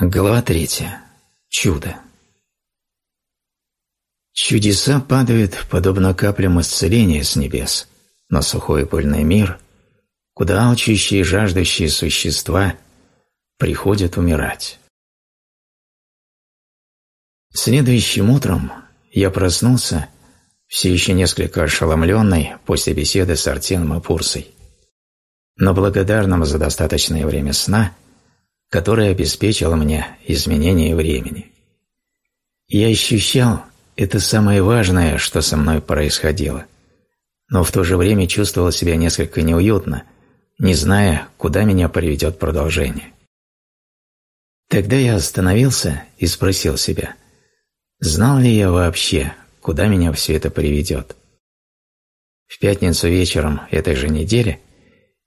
Глава третья. Чудо. Чудеса падают, подобно каплям исцеления с небес, на сухой пыльный мир, куда алчущие и жаждущие существа приходят умирать. Следующим утром я проснулся, все еще несколько ошеломленный после беседы с Артеном и Пурсой, но благодарным за достаточное время сна, которое обеспечило мне изменение времени. Я ощущал это самое важное, что со мной происходило, но в то же время чувствовал себя несколько неуютно, не зная, куда меня приведет продолжение. Тогда я остановился и спросил себя, знал ли я вообще, куда меня все это приведет. В пятницу вечером этой же недели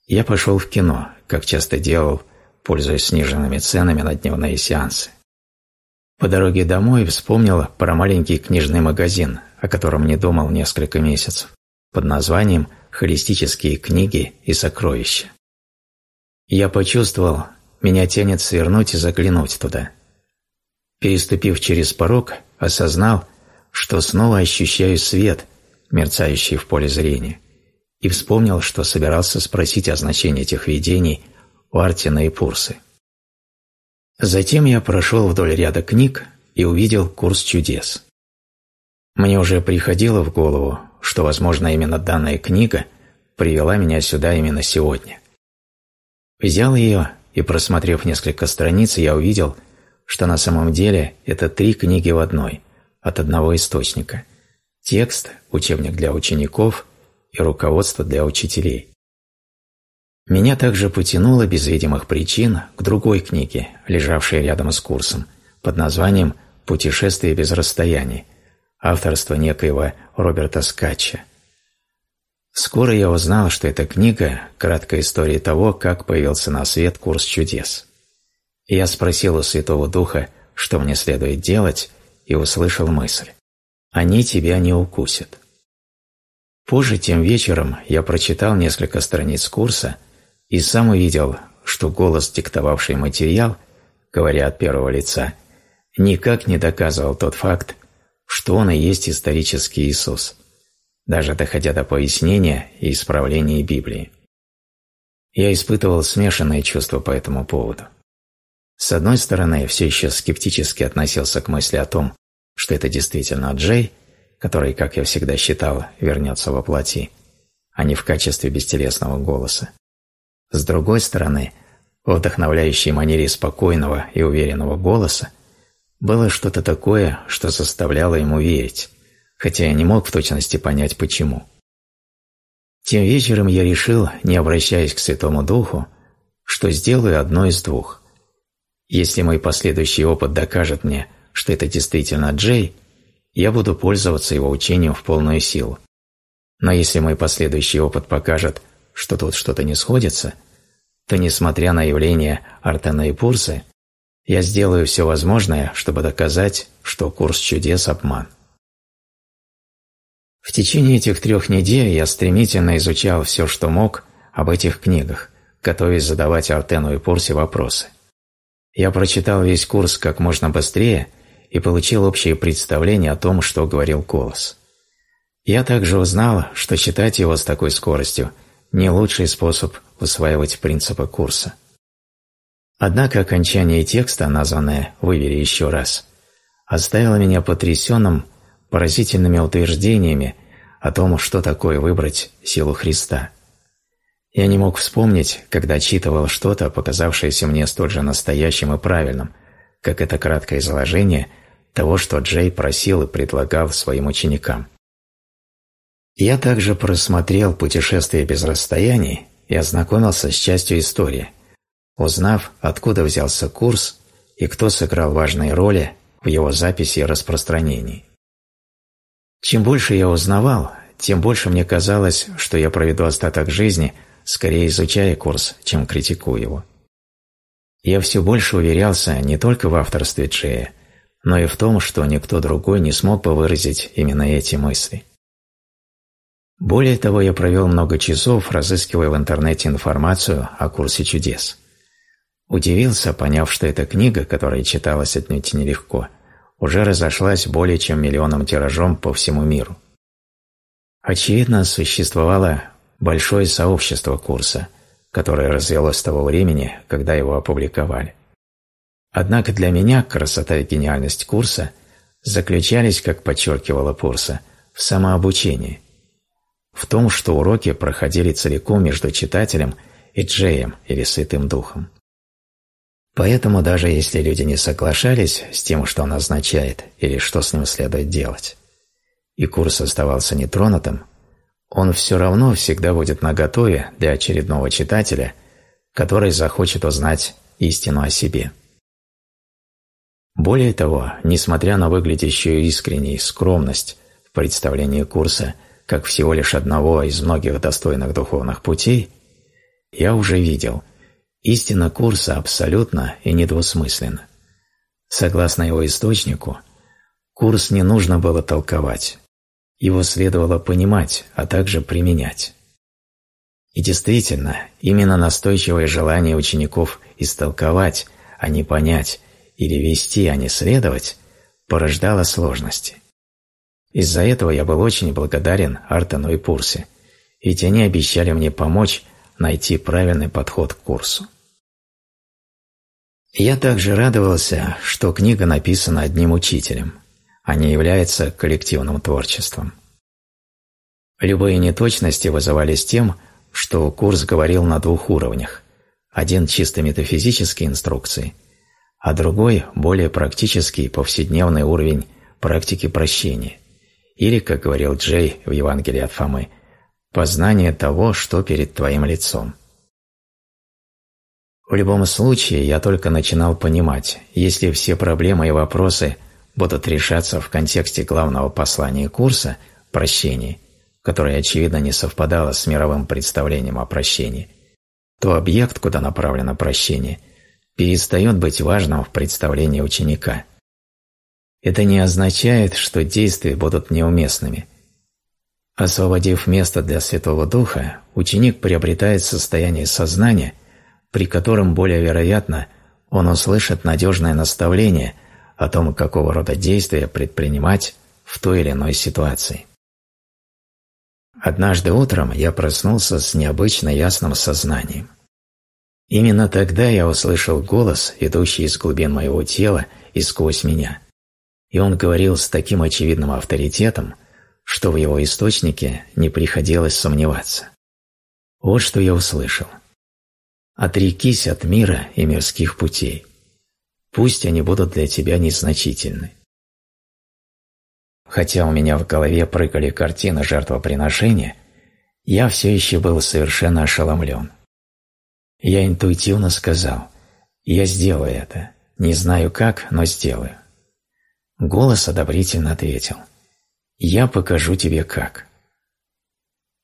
я пошел в кино, как часто делал, пользуясь сниженными ценами на дневные сеансы. По дороге домой вспомнил про маленький книжный магазин, о котором не думал несколько месяцев, под названием «Холистические книги и сокровища». Я почувствовал, меня тянет свернуть и заглянуть туда. Переступив через порог, осознал, что снова ощущаю свет, мерцающий в поле зрения, и вспомнил, что собирался спросить о значении этих видений у Артина и Пурсы. Затем я прошел вдоль ряда книг и увидел курс чудес. Мне уже приходило в голову, что, возможно, именно данная книга привела меня сюда именно сегодня. Взял ее и, просмотрев несколько страниц, я увидел, что на самом деле это три книги в одной, от одного источника. Текст, учебник для учеников и руководство для учителей. Меня также потянуло без видимых причин к другой книге, лежавшей рядом с курсом, под названием «Путешествие без расстояний», авторства некоего Роберта Скатча. Скоро я узнал, что эта книга – краткая история того, как появился на свет курс чудес. Я спросил у Святого Духа, что мне следует делать, и услышал мысль «Они тебя не укусят». Позже, тем вечером, я прочитал несколько страниц курса и сам увидел, что голос, диктовавший материал, говоря от первого лица, никак не доказывал тот факт, что он и есть исторический Иисус, даже доходя до пояснения и исправления Библии. Я испытывал смешанные чувства по этому поводу. С одной стороны, я все еще скептически относился к мысли о том, что это действительно Джей, который, как я всегда считал, вернется во плоти, а не в качестве бестелесного голоса. С другой стороны, в вдохновляющей манере спокойного и уверенного голоса было что-то такое, что заставляло ему верить, хотя я не мог в точности понять почему. Тем вечером я решил, не обращаясь к Святому Духу, что сделаю одно из двух – если мой последующий опыт докажет мне, что это действительно Джей, я буду пользоваться его учением в полную силу. Но если мой последующий опыт покажет, что тут что-то не сходится, то, несмотря на явление Артена и Пурсы, я сделаю все возможное, чтобы доказать, что курс чудес – обман. В течение этих трех недель я стремительно изучал все, что мог об этих книгах, готовясь задавать Артену и Пурсе вопросы. Я прочитал весь курс как можно быстрее и получил общее представление о том, что говорил голос. Я также узнал, что читать его с такой скоростью – не лучший способ усваивать принципы курса. Однако окончание текста, названное «Выбери еще раз», оставило меня потрясенным поразительными утверждениями о том, что такое выбрать силу Христа – я не мог вспомнить, когда читывал что-то, показавшееся мне столь же настоящим и правильным, как это краткое изложение того, что Джей просил и предлагал своим ученикам. Я также просмотрел «Путешествие без расстояний» и ознакомился с частью истории, узнав, откуда взялся курс и кто сыграл важные роли в его записи и распространении. Чем больше я узнавал, тем больше мне казалось, что я проведу остаток жизни – скорее изучая курс, чем критикуя его. Я все больше уверялся не только в авторстве Джея, но и в том, что никто другой не смог бы выразить именно эти мысли. Более того, я провел много часов, разыскивая в интернете информацию о курсе чудес. Удивился, поняв, что эта книга, которая читалась отнюдь нелегко, уже разошлась более чем миллионным тиражом по всему миру. Очевидно, существовало большое сообщество курса, которое развелось с того времени, когда его опубликовали. Однако для меня красота и гениальность курса заключались, как подчеркивала Пурса, в самообучении, в том, что уроки проходили целиком между читателем и Джеем или Святым Духом. Поэтому даже если люди не соглашались с тем, что он означает или что с ним следует делать, и курс оставался нетронутым, он все равно всегда будет наготове для очередного читателя, который захочет узнать истину о себе. Более того, несмотря на выглядящую искренней скромность в представлении курса как всего лишь одного из многих достойных духовных путей, я уже видел, истина курса абсолютно и недвусмысленна. Согласно его источнику, курс не нужно было толковать, его следовало понимать, а также применять. И действительно, именно настойчивое желание учеников истолковать, а не понять, или вести, а не следовать, порождало сложности. Из-за этого я был очень благодарен Артану и Пурсе, ведь они обещали мне помочь найти правильный подход к курсу. Я также радовался, что книга написана одним учителем – а не является коллективным творчеством. Любые неточности вызывались тем, что курс говорил на двух уровнях. Один чисто метафизический инструкции, а другой – более практический повседневный уровень практики прощения. Или, как говорил Джей в Евангелии от Фомы, познание того, что перед твоим лицом. В любом случае, я только начинал понимать, если все проблемы и вопросы будут решаться в контексте главного послания курса «Прощение», которое, очевидно, не совпадало с мировым представлением о прощении, то объект, куда направлено прощение, перестает быть важным в представлении ученика. Это не означает, что действия будут неуместными. Освободив место для Святого Духа, ученик приобретает состояние сознания, при котором более вероятно он услышит надежное наставление – о том, какого рода действия предпринимать в той или иной ситуации. Однажды утром я проснулся с необычно ясным сознанием. Именно тогда я услышал голос, идущий из глубин моего тела и сквозь меня. И он говорил с таким очевидным авторитетом, что в его источнике не приходилось сомневаться. Вот что я услышал. «Отрекись от мира и мирских путей. Пусть они будут для тебя незначительны. Хотя у меня в голове прыгали картины жертвоприношения, я все еще был совершенно ошеломлен. Я интуитивно сказал «Я сделаю это, не знаю как, но сделаю». Голос одобрительно ответил «Я покажу тебе как».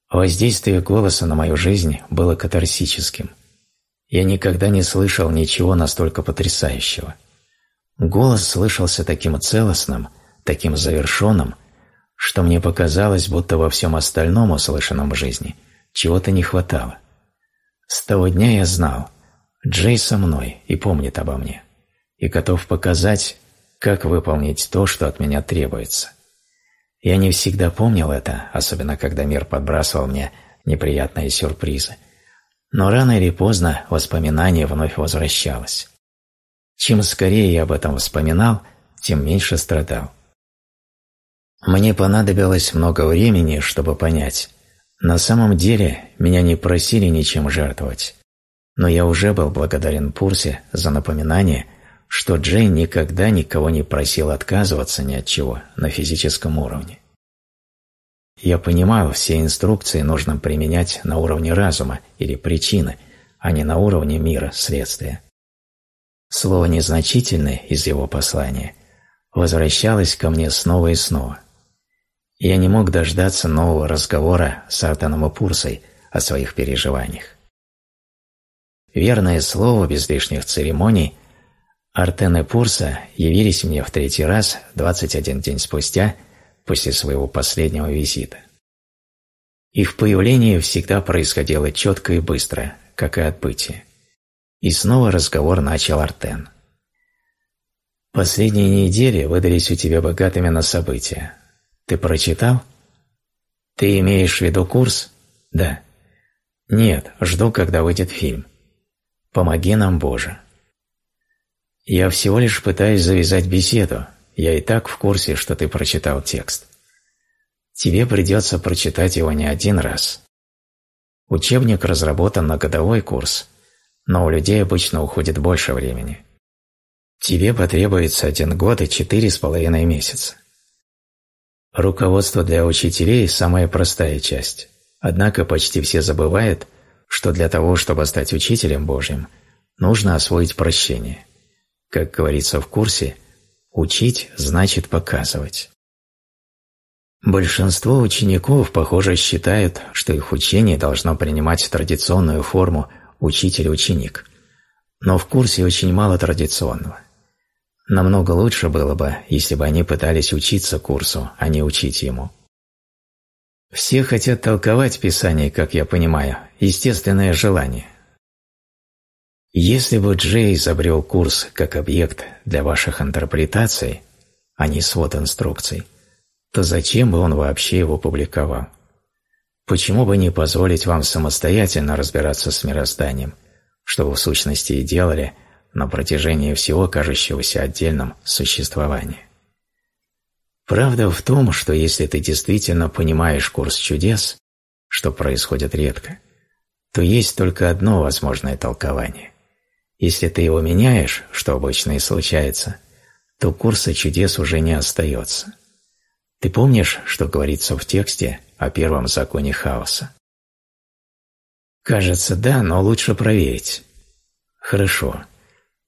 Воздействие голоса на мою жизнь было катарсическим – я никогда не слышал ничего настолько потрясающего. Голос слышался таким целостным, таким завершенным, что мне показалось, будто во всем остальном услышанном в жизни чего-то не хватало. С того дня я знал, Джей со мной и помнит обо мне, и готов показать, как выполнить то, что от меня требуется. Я не всегда помнил это, особенно когда мир подбрасывал мне неприятные сюрпризы – но рано или поздно воспоминание вновь возвращалось. Чем скорее я об этом вспоминал, тем меньше страдал. Мне понадобилось много времени, чтобы понять, на самом деле меня не просили ничем жертвовать, но я уже был благодарен Пурсе за напоминание, что Джей никогда никого не просил отказываться ни от чего на физическом уровне. Я понимал, все инструкции нужно применять на уровне разума или причины, а не на уровне мира, следствия. Слово «незначительное» из его послания возвращалось ко мне снова и снова. Я не мог дождаться нового разговора с Артаном и Пурсой о своих переживаниях. Верное слово, без лишних церемоний, Артен и Пурса явились мне в третий раз 21 день спустя – после своего последнего визита. Их появление всегда происходило четко и быстро, как и отбытие. И снова разговор начал Артен. «Последние недели выдались у тебя богатыми на события. Ты прочитал? Ты имеешь в виду курс? Да. Нет, жду, когда выйдет фильм. Помоги нам, Боже. Я всего лишь пытаюсь завязать беседу. Я и так в курсе, что ты прочитал текст. Тебе придется прочитать его не один раз. Учебник разработан на годовой курс, но у людей обычно уходит больше времени. Тебе потребуется один год и четыре с половиной месяца. Руководство для учителей – самая простая часть. Однако почти все забывают, что для того, чтобы стать учителем Божьим, нужно освоить прощение. Как говорится в курсе, учить значит показывать. Большинство учеников, похоже, считают, что их учение должно принимать традиционную форму учитель-ученик. Но в курсе очень мало традиционного. Намного лучше было бы, если бы они пытались учиться курсу, а не учить ему. Все хотят толковать Писание, как я понимаю, естественное желание. Если бы Джей изобрел курс как объект для ваших интерпретаций, а не свод инструкций, то зачем бы он вообще его публиковал? Почему бы не позволить вам самостоятельно разбираться с мирозданием, что вы в сущности и делали на протяжении всего кажущегося отдельным существования? Правда в том, что если ты действительно понимаешь курс чудес, что происходит редко, то есть только одно возможное толкование. Если ты его меняешь, что обычно и случается, то курса чудес уже не остается. Ты помнишь, что говорится в тексте о первом законе хаоса? Кажется, да, но лучше проверить. Хорошо.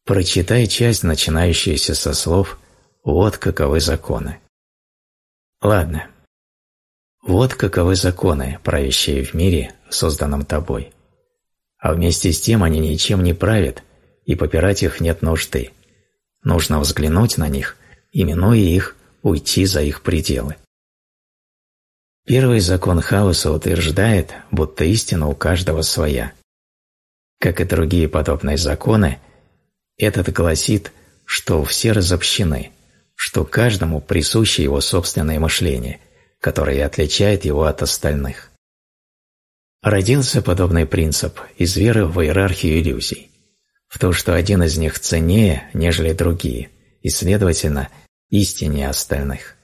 Прочитай часть, начинающуюся со слов «Вот каковы законы». Ладно. Вот каковы законы, правящие в мире, созданном тобой. А вместе с тем они ничем не правят, и попирать их нет нужды. Нужно взглянуть на них, именуя их уйти за их пределы. Первый закон хаоса утверждает, будто истина у каждого своя. Как и другие подобные законы, этот гласит, что все разобщены, что каждому присуще его собственное мышление, которое отличает его от остальных. Родился подобный принцип из веры в иерархию иллюзий, в то, что один из них ценнее, нежели другие, и, следовательно, истине остальных.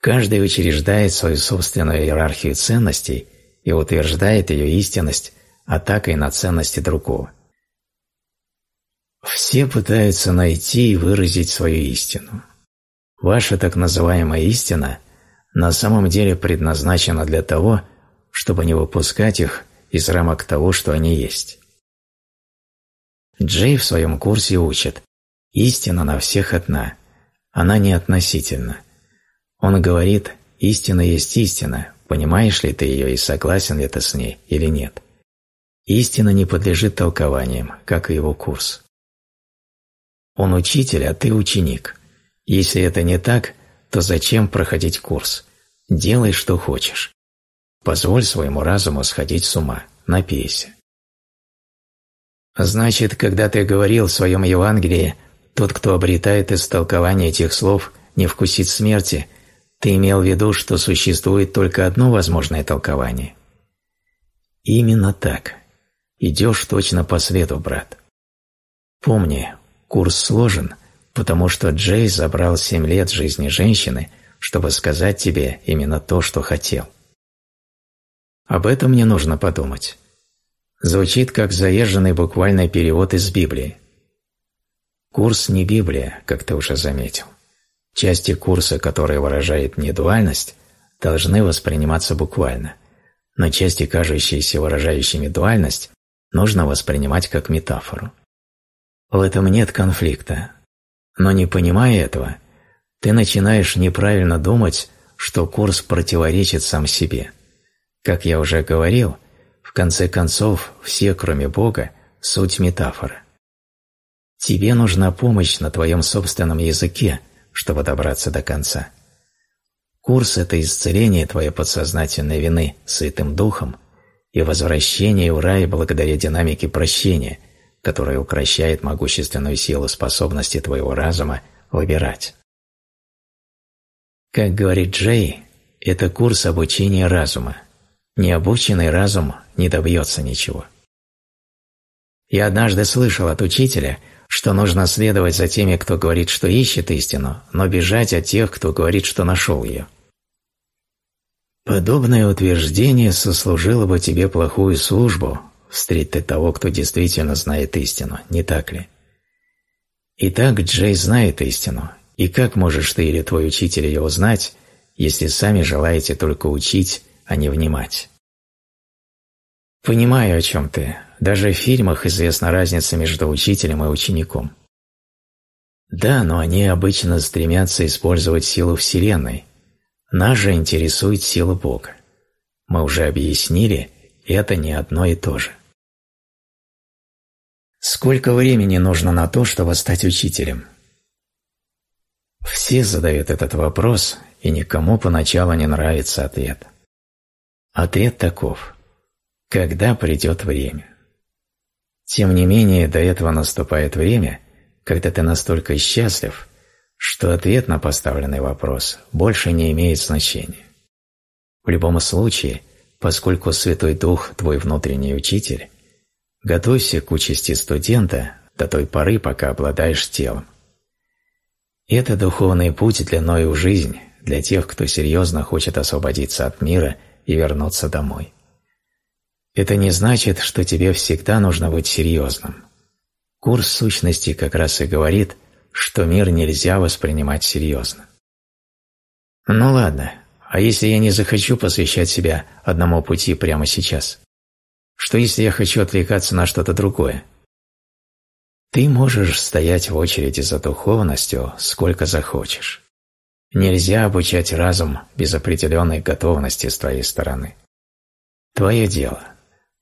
Каждый учреждает свою собственную иерархию ценностей и утверждает ее истинность атакой на ценности другого. Все пытаются найти и выразить свою истину. Ваша так называемая истина на самом деле предназначена для того, чтобы не выпускать их из рамок того, что они есть. Джей в своем курсе учит «Истина на всех одна», она не относительна. Он говорит «истина есть истина», понимаешь ли ты ее и согласен ли ты с ней или нет. Истина не подлежит толкованиям, как и его курс. Он учитель, а ты ученик. Если это не так, то зачем проходить курс? Делай, что хочешь. Позволь своему разуму сходить с ума, напейся. Значит, когда ты говорил в своем Евангелии тот, кто обретает истолкование этих слов, не вкусит смерти, ты имел в виду, что существует только одно возможное толкование. Именно так. Идешь точно по свету, брат. Помни, курс сложен, потому что Джей забрал семь лет жизни женщины, чтобы сказать тебе именно то, что хотел. Об этом мне нужно подумать. Звучит как заезженный буквальный перевод из Библии. Курс не Библия, как ты уже заметил. Части курса, которые выражают недуальность, должны восприниматься буквально, но части, кажущиеся выражающими дуальность, нужно воспринимать как метафору. В этом нет конфликта. Но не понимая этого, ты начинаешь неправильно думать, что курс противоречит сам себе. Как я уже говорил, в конце концов, все, кроме Бога, суть метафора. Тебе нужна помощь на твоем собственном языке, чтобы добраться до конца. Курс – это исцеление твоей подсознательной вины сытым духом и возвращение в рай благодаря динамике прощения, которая укращает могущественную силу способности твоего разума выбирать. Как говорит Джей, это курс обучения разума. Необученный разум не добьется ничего. Я однажды слышал от учителя, что нужно следовать за теми, кто говорит, что ищет истину, но бежать от тех, кто говорит, что нашел ее. Подобное утверждение сослужило бы тебе плохую службу, встреть ты того, кто действительно знает истину, не так ли? Итак, Джей знает истину, и как можешь ты или твой учитель ее узнать, если сами желаете только учить, а не внимать? Понимаю, о чем ты. Даже в фильмах известна разница между учителем и учеником. Да, но они обычно стремятся использовать силу Вселенной. Нас же интересует сила Бога. Мы уже объяснили, это не одно и то же. Сколько времени нужно на то, чтобы стать учителем? Все задают этот вопрос, и никому поначалу не нравится ответ. Ответ таков когда придет время. Тем не менее, до этого наступает время, когда ты настолько счастлив, что ответ на поставленный вопрос больше не имеет значения. В любом случае, поскольку Святой Дух – твой внутренний учитель, готовься к участи студента до той поры, пока обладаешь телом. Это духовный путь длиною в жизнь для тех, кто серьезно хочет освободиться от мира и вернуться домой. Это не значит, что тебе всегда нужно быть серьезным. Курс сущности как раз и говорит, что мир нельзя воспринимать серьезно. Ну ладно, а если я не захочу посвящать себя одному пути прямо сейчас? Что если я хочу отвлекаться на что-то другое? Ты можешь стоять в очереди за духовностью сколько захочешь. Нельзя обучать разум без определенной готовности с твоей стороны. Твое дело –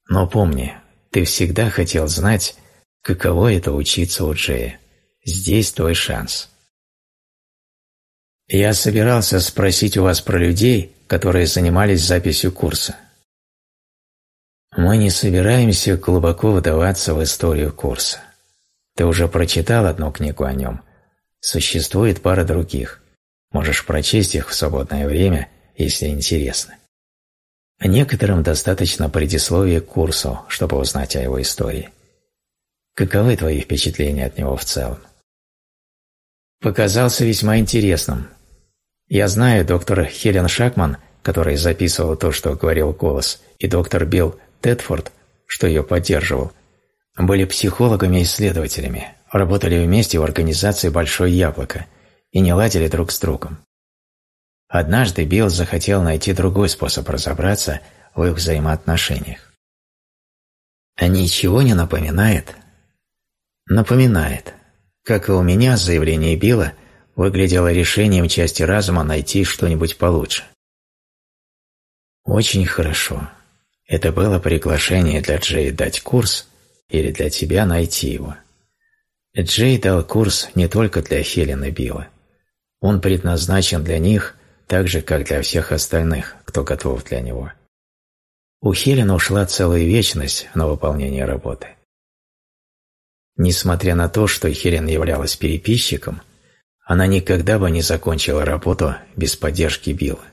но помни, ты всегда хотел знать, каково это учиться у Джея. Здесь твой шанс. Я собирался спросить у вас про людей, которые занимались записью курса. Мы не собираемся глубоко вдаваться в историю курса. Ты уже прочитал одну книгу о нем. Существует пара других. Можешь прочесть их в свободное время, если интересно. Некоторым достаточно предисловия к курсу, чтобы узнать о его истории. Каковы твои впечатления от него в целом? Показался весьма интересным. Я знаю доктор Хелен Шакман, которая записывала то, что говорил голос, и доктор Билл Тедфорд, что ее поддерживал, были психологами и исследователями, работали вместе в организации «Большое яблоко» и не ладили друг с другом. Однажды Билл захотел найти другой способ разобраться в их взаимоотношениях. А ничего не напоминает? Напоминает. Как и у меня, заявление Билла выглядело решением части разума найти что-нибудь получше. Очень хорошо. Это было приглашение для Джей дать курс или для тебя найти его. Джей дал курс не только для Хелен и Билла. Он предназначен для них – так же, как для всех остальных, кто готов для него. У Хелена ушла целая вечность на выполнение работы. Несмотря на то, что Хелен являлась переписчиком, она никогда бы не закончила работу без поддержки Билла.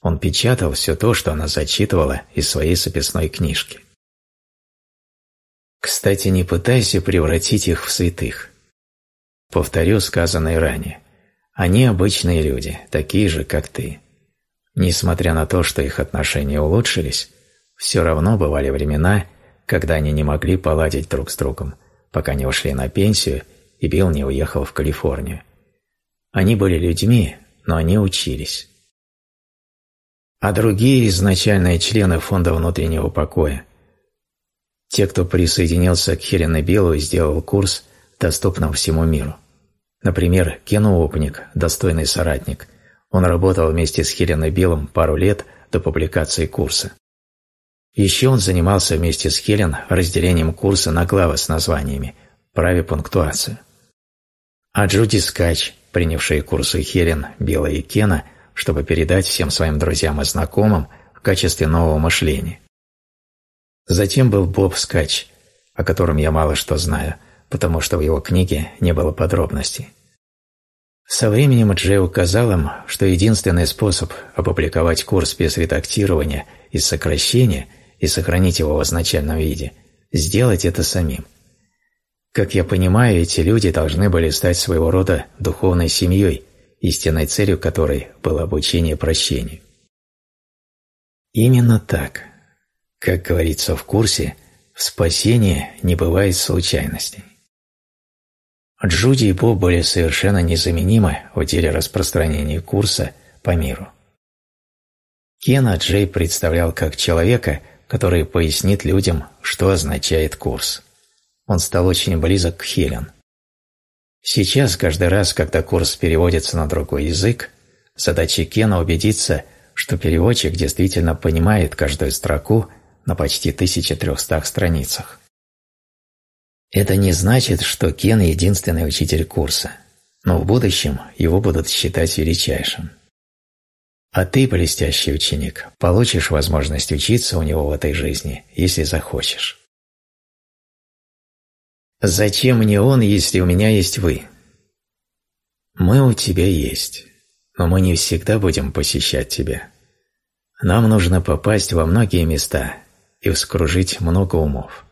Он печатал все то, что она зачитывала из своей записной книжки. Кстати, не пытайся превратить их в святых. Повторю сказанное ранее. Они обычные люди, такие же, как ты. Несмотря на то, что их отношения улучшились, все равно бывали времена, когда они не могли поладить друг с другом, пока не ушли на пенсию и Билл не уехал в Калифорнию. Они были людьми, но они учились. А другие изначальные члены Фонда внутреннего покоя, те, кто присоединился к Хелен и Биллу и сделал курс, доступным всему миру. Например, Кен Опник, достойный соратник. Он работал вместе с Хеленой Биллом пару лет до публикации курса. Еще он занимался вместе с Хелен разделением курса на главы с названиями «Праве пунктуацию». А Джуди Скач, принявшая курсы Хелен, Билла и Кена, чтобы передать всем своим друзьям и знакомым в качестве нового мышления. Затем был Боб Скач, о котором я мало что знаю, потому что в его книге не было подробностей. Со временем Джей указал им, что единственный способ опубликовать курс без редактирования и сокращения и сохранить его в изначальном виде – сделать это самим. Как я понимаю, эти люди должны были стать своего рода духовной семьей, истинной целью которой было обучение прощению. Именно так. Как говорится в курсе, в спасении не бывает случайностей. Джуди и Боб были совершенно незаменимы в деле распространения курса по миру. Кена Джей представлял как человека, который пояснит людям, что означает курс. Он стал очень близок к Хелен. Сейчас, каждый раз, когда курс переводится на другой язык, задача Кена убедиться, что переводчик действительно понимает каждую строку на почти 1300 страницах. Это не значит, что Кен – единственный учитель курса, но в будущем его будут считать величайшим. А ты, блестящий ученик, получишь возможность учиться у него в этой жизни, если захочешь. Зачем мне он, если у меня есть вы? Мы у тебя есть, но мы не всегда будем посещать тебя. Нам нужно попасть во многие места и вскружить много умов.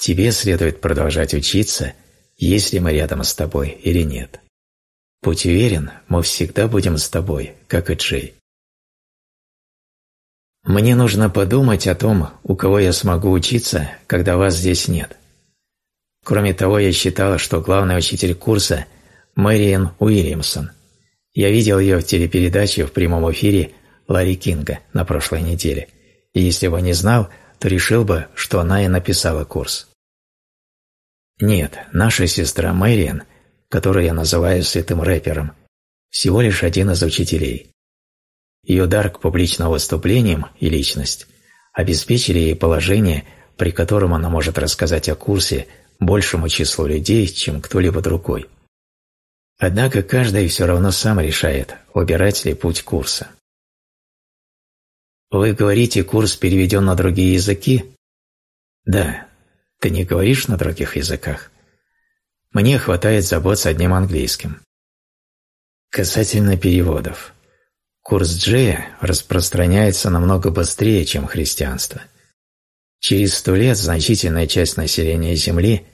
Тебе следует продолжать учиться, есть ли мы рядом с тобой или нет. Будь уверен, мы всегда будем с тобой, как и Джей. Мне нужно подумать о том, у кого я смогу учиться, когда вас здесь нет. Кроме того, я считала, что главный учитель курса – Мэриэн Уильямсон. Я видел ее в телепередаче в прямом эфире Ларри Кинга на прошлой неделе, и если бы не знал, то решил бы, что она и написала курс. Нет, наша сестра Мэриан, которую я называю святым рэпером, всего лишь один из учителей. Ее дар к публичным выступлениям и личность обеспечили ей положение, при котором она может рассказать о курсе большему числу людей, чем кто-либо другой. Однако каждый все равно сам решает, выбирать ли путь курса. Вы говорите, курс переведен на другие языки? Да, ты не говоришь на других языках? Мне хватает забот с одним английским. Касательно переводов. Курс Джея распространяется намного быстрее, чем христианство. Через сто лет значительная часть населения Земли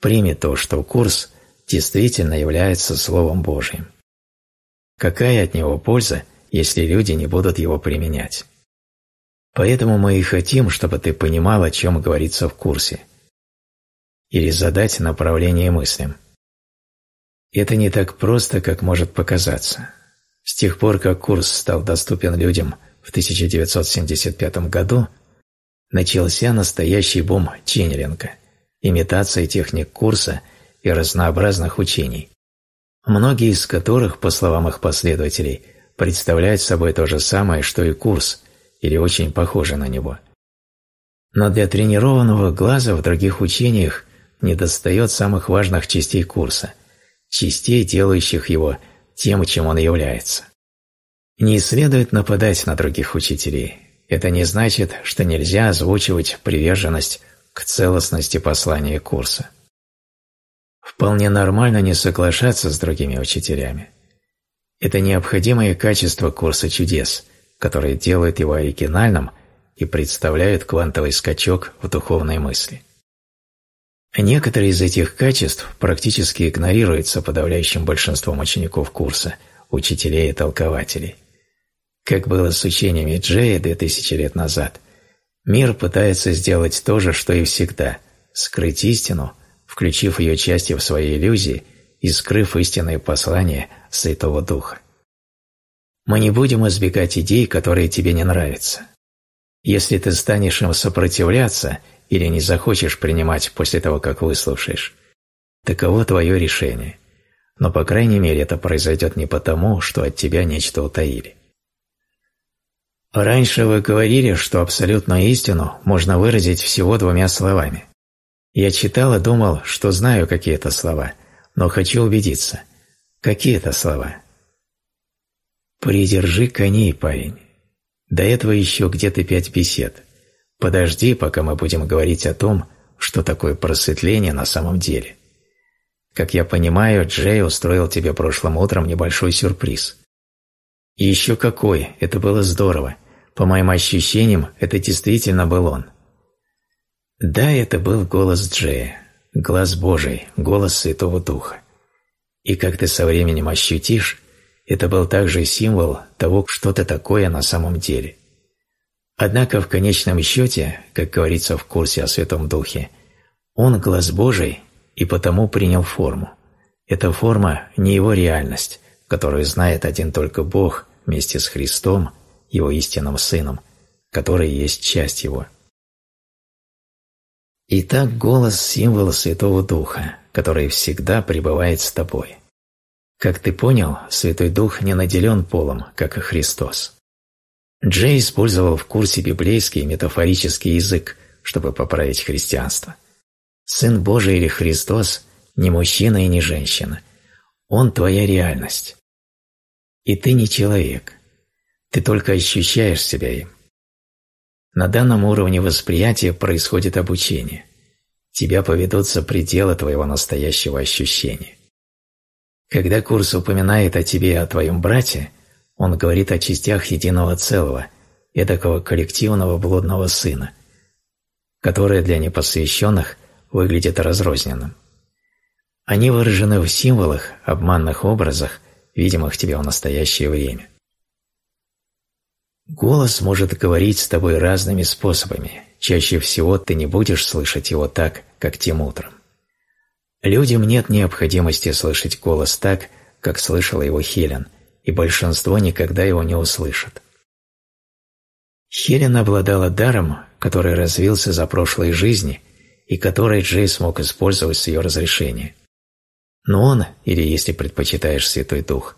примет то, что курс действительно является Словом Божьим. Какая от него польза, если люди не будут его применять? Поэтому мы и хотим, чтобы ты понимал, о чем говорится в курсе – или задать направление мыслям. Это не так просто, как может показаться. С тех пор, как курс стал доступен людям в 1975 году, начался настоящий бум ченнелинга, имитации техник курса и разнообразных учений, многие из которых, по словам их последователей, представляют собой то же самое, что и курс, или очень похожи на него. Но для тренированного глаза в других учениях недостает самых важных частей курса, частей, делающих его тем, чем он является. Не следует нападать на других учителей. Это не значит, что нельзя озвучивать приверженность к целостности послания курса. Вполне нормально не соглашаться с другими учителями. Это необходимое качество курса чудес, которое делает его оригинальным и представляет квантовый скачок в духовной мысли. Некоторые из этих качеств практически игнорируются подавляющим большинством учеников курса, учителей и толкователей. Как было с учениями Джея 2000 лет назад, мир пытается сделать то же, что и всегда – скрыть истину, включив ее части в свои иллюзии и скрыв истинное послание Святого Духа. Мы не будем избегать идей, которые тебе не нравятся. Если ты станешь им сопротивляться – или не захочешь принимать после того, как выслушаешь. Таково твое решение. Но, по крайней мере, это произойдет не потому, что от тебя нечто утаили. Раньше вы говорили, что абсолютную истину можно выразить всего двумя словами. Я читал и думал, что знаю какие это слова, но хочу убедиться. Какие это слова? Придержи коней, парень. До этого еще где-то пять бесед. Подожди, пока мы будем говорить о том, что такое просветление на самом деле. Как я понимаю, Джей устроил тебе прошлым утром небольшой сюрприз. И еще какой, это было здорово. По моим ощущениям, это действительно был он. Да, это был голос Джея, глаз Божий, голос Святого Духа. И как ты со временем ощутишь, это был также символ того, что ты такое на самом деле. Однако в конечном счете, как говорится в курсе о Святом Духе, он глаз Божий и потому принял форму. Эта форма не его реальность, которую знает один только Бог вместе с Христом, его истинным Сыном, который есть часть его. Итак, голос – символ Святого Духа, который всегда пребывает с тобой. Как ты понял, Святой Дух не наделен полом, как и Христос. Джей использовал в курсе библейский метафорический язык, чтобы поправить христианство. Сын Божий или Христос – не мужчина и не женщина. Он – твоя реальность. И ты не человек. Ты только ощущаешь себя им. На данном уровне восприятия происходит обучение. Тебя поведут за пределы твоего настоящего ощущения. Когда курс упоминает о тебе и о твоем брате, он говорит о частях единого целого, эдакого коллективного блудного сына, которое для непосвященных выглядит разрозненным. Они выражены в символах, обманных образах, видимых тебе в настоящее время. Голос может говорить с тобой разными способами. Чаще всего ты не будешь слышать его так, как тем утром. Людям нет необходимости слышать голос так, как слышала его Хелен, и большинство никогда его не услышит. Хелен обладала даром, который развился за прошлой жизни и который Джей смог использовать с ее разрешения. Но он, или если предпочитаешь Святой Дух,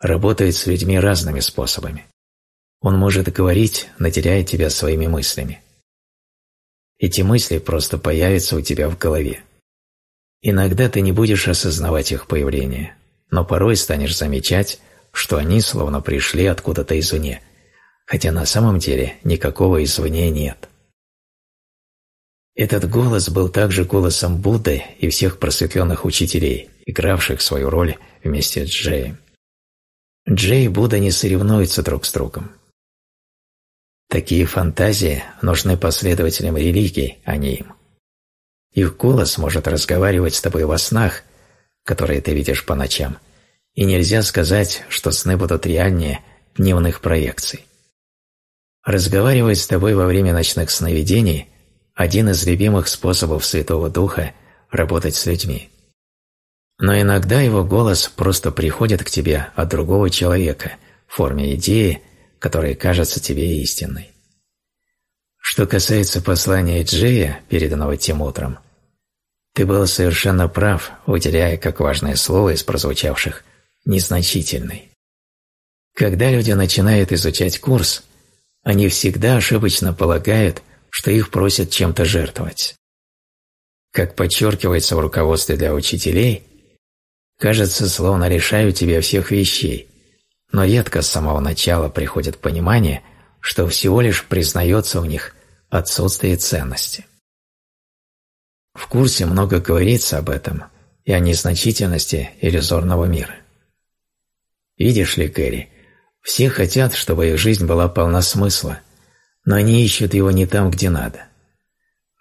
работает с людьми разными способами. Он может говорить, наделяя тебя своими мыслями. Эти мысли просто появятся у тебя в голове. Иногда ты не будешь осознавать их появление, но порой станешь замечать, что они словно пришли откуда-то извне, хотя на самом деле никакого извне нет. Этот голос был также голосом Будды и всех просветленных учителей, игравших свою роль вместе с Джеем. Джей и Будда не соревнуются друг с другом. Такие фантазии нужны последователям религий, а не им. Их голос может разговаривать с тобой во снах, которые ты видишь по ночам, и нельзя сказать, что сны будут реальнее дневных проекций. Разговаривать с тобой во время ночных сновидений – один из любимых способов Святого Духа работать с людьми. Но иногда его голос просто приходит к тебе от другого человека в форме идеи, которая кажется тебе истинной. Что касается послания Джея, переданного тем утром, ты был совершенно прав, выделяя как важное слово из прозвучавших «незначительный». Когда люди начинают изучать курс, они всегда ошибочно полагают, что их просят чем-то жертвовать. Как подчеркивается в руководстве для учителей, кажется, словно решаю тебе всех вещей, но редко с самого начала приходит понимание, что всего лишь признается у них отсутствие ценности. В курсе много говорится об этом и о незначительности иллюзорного мира. Видишь ли, Кэрри, все хотят, чтобы их жизнь была полна смысла, но они ищут его не там, где надо.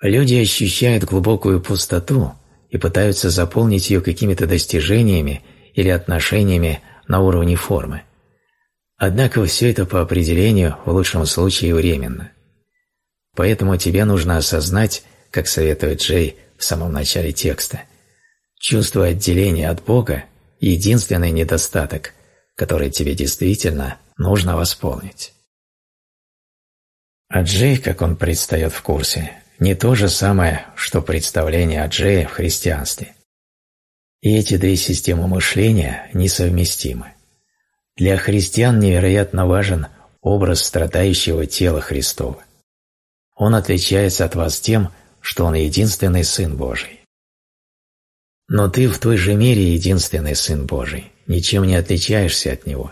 Люди ощущают глубокую пустоту и пытаются заполнить ее какими-то достижениями или отношениями на уровне формы. Однако все это по определению в лучшем случае временно. Поэтому тебе нужно осознать, как советует Джей в самом начале текста, чувство отделения от Бога – единственный недостаток, который тебе действительно нужно восполнить. А Джей, как он предстает в курсе, не то же самое, что представление о Джее в христианстве. И эти две системы мышления несовместимы. Для христиан невероятно важен образ страдающего тела Христова. Он отличается от вас тем, что Он единственный Сын Божий. Но ты в той же мере единственный Сын Божий, ничем не отличаешься от Него.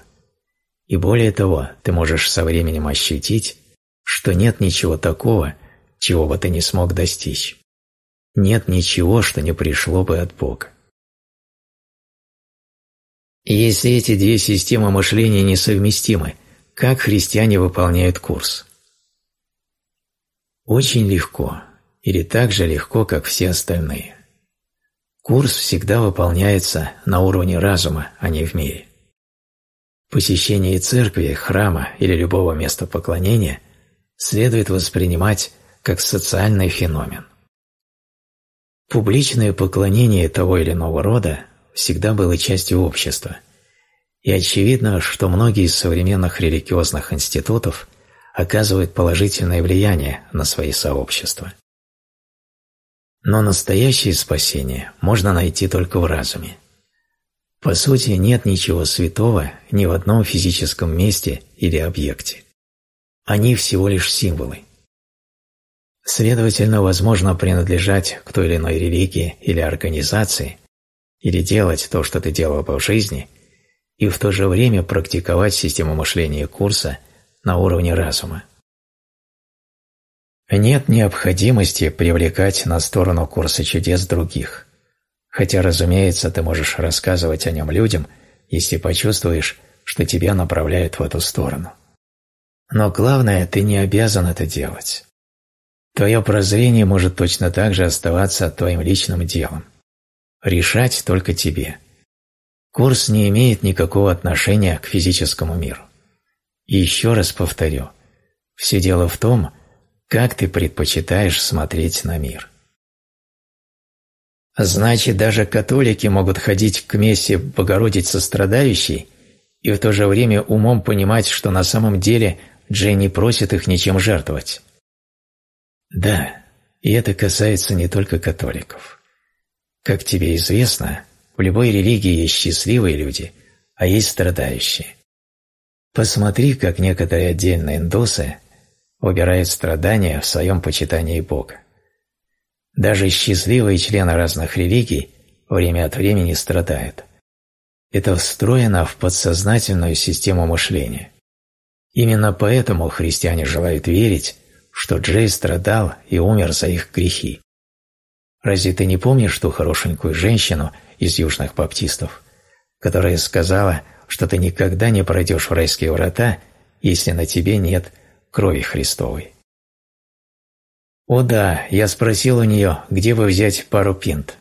И более того, ты можешь со временем ощутить, что нет ничего такого, чего бы ты не смог достичь. нет ничего, что не пришло бы от Бога. Если эти две системы мышления несовместимы, как христиане выполняют курс? Очень легко, или так же легко, как все остальные. Курс всегда выполняется на уровне разума, а не в мире. Посещение церкви, храма или любого места поклонения следует воспринимать как социальный феномен. Публичное поклонение того или иного рода всегда было частью общества, и очевидно, что многие из современных религиозных институтов оказывают положительное влияние на свои сообщества. Но настоящее спасение можно найти только в разуме. По сути, нет ничего святого ни в одном физическом месте или объекте. Они всего лишь символы. Следовательно, возможно принадлежать к той или иной религии или организации, или делать то, что ты делал бы в жизни, и в то же время практиковать систему мышления курса на уровне разума. Нет необходимости привлекать на сторону курса чудес других, хотя, разумеется, ты можешь рассказывать о нем людям, если почувствуешь, что тебя направляют в эту сторону. Но главное, ты не обязан это делать. Твое прозрение может точно так же оставаться твоим личным делом. Решать только тебе. Курс не имеет никакого отношения к физическому миру. И еще раз повторю, все дело в том, как ты предпочитаешь смотреть на мир. Значит, даже католики могут ходить к мессе Богородицы страдающей и в то же время умом понимать, что на самом деле Дженни просит их ничем жертвовать. Да, и это касается не только католиков. Как тебе известно, в любой религии есть счастливые люди, а есть страдающие. Посмотри, как некоторые отдельные индусы убирают страдания в своем почитании Бога. Даже счастливые члены разных религий время от времени страдают. Это встроено в подсознательную систему мышления. Именно поэтому христиане желают верить, что Джей страдал и умер за их грехи. Разве ты не помнишь ту хорошенькую женщину из южных баптистов, которая сказала, что ты никогда не пройдешь в райские врата, если на тебе нет крови Христовой? О да, я спросил у нее, где бы взять пару пинт.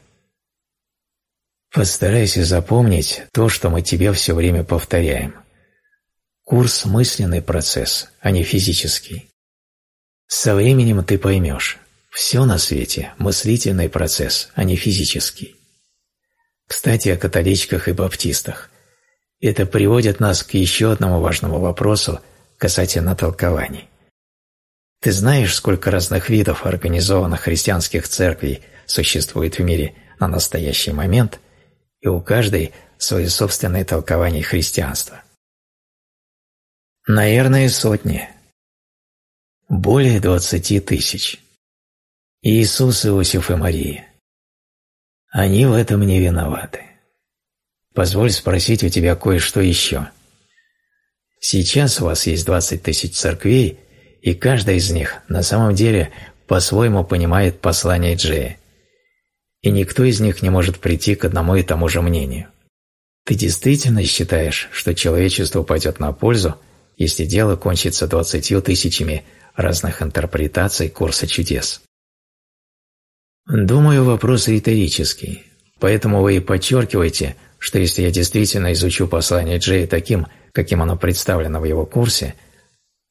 Постарайся запомнить то, что мы тебе все время повторяем. Курс – мысленный процесс, а не физический. Со временем ты поймешь, все на свете – мыслительный процесс, а не физический. Кстати, о католичках и баптистах. Это приводит нас к еще одному важному вопросу касательно толкований. Ты знаешь, сколько разных видов организованных христианских церквей существует в мире на настоящий момент, и у каждой свои собственные толкования христианства? Наверное, сотни, более двадцати тысяч. Иисус, Иосиф и Мария. Они в этом не виноваты. Позволь спросить у тебя кое-что еще. Сейчас у вас есть двадцать тысяч церквей, и каждая из них на самом деле по-своему понимает послание Джея. И никто из них не может прийти к одному и тому же мнению. Ты действительно считаешь, что человечеству пойдет на пользу, если дело кончится двадцатью тысячами разных интерпретаций курса чудес. Думаю, вопрос риторический, поэтому вы и подчеркиваете, что если я действительно изучу послание Джея таким, каким оно представлено в его курсе,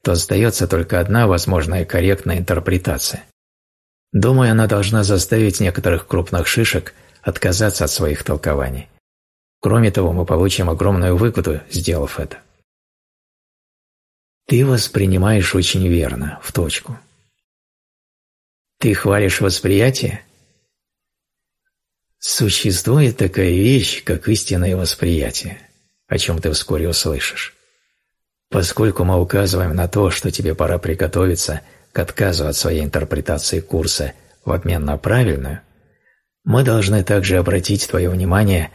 то остается только одна возможная корректная интерпретация. Думаю, она должна заставить некоторых крупных шишек отказаться от своих толкований. Кроме того, мы получим огромную выгоду, сделав это. Ты воспринимаешь очень верно, в точку. Ты хвалишь восприятие? Существует такая вещь, как истинное восприятие, о чем ты вскоре услышишь. Поскольку мы указываем на то, что тебе пора приготовиться к отказу от своей интерпретации курса в обмен на правильную, мы должны также обратить твое внимание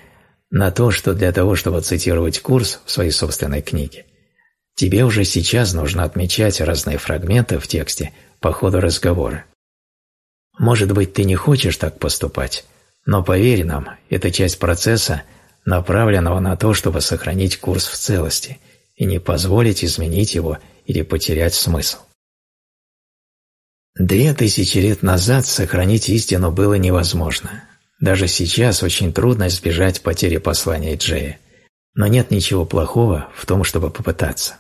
на то, что для того, чтобы цитировать курс в своей собственной книге, Тебе уже сейчас нужно отмечать разные фрагменты в тексте по ходу разговора. Может быть, ты не хочешь так поступать, но поверь нам, это часть процесса, направленного на то, чтобы сохранить курс в целости и не позволить изменить его или потерять смысл. Две тысячи лет назад сохранить истину было невозможно. Даже сейчас очень трудно избежать потери послания Джея, но нет ничего плохого в том, чтобы попытаться.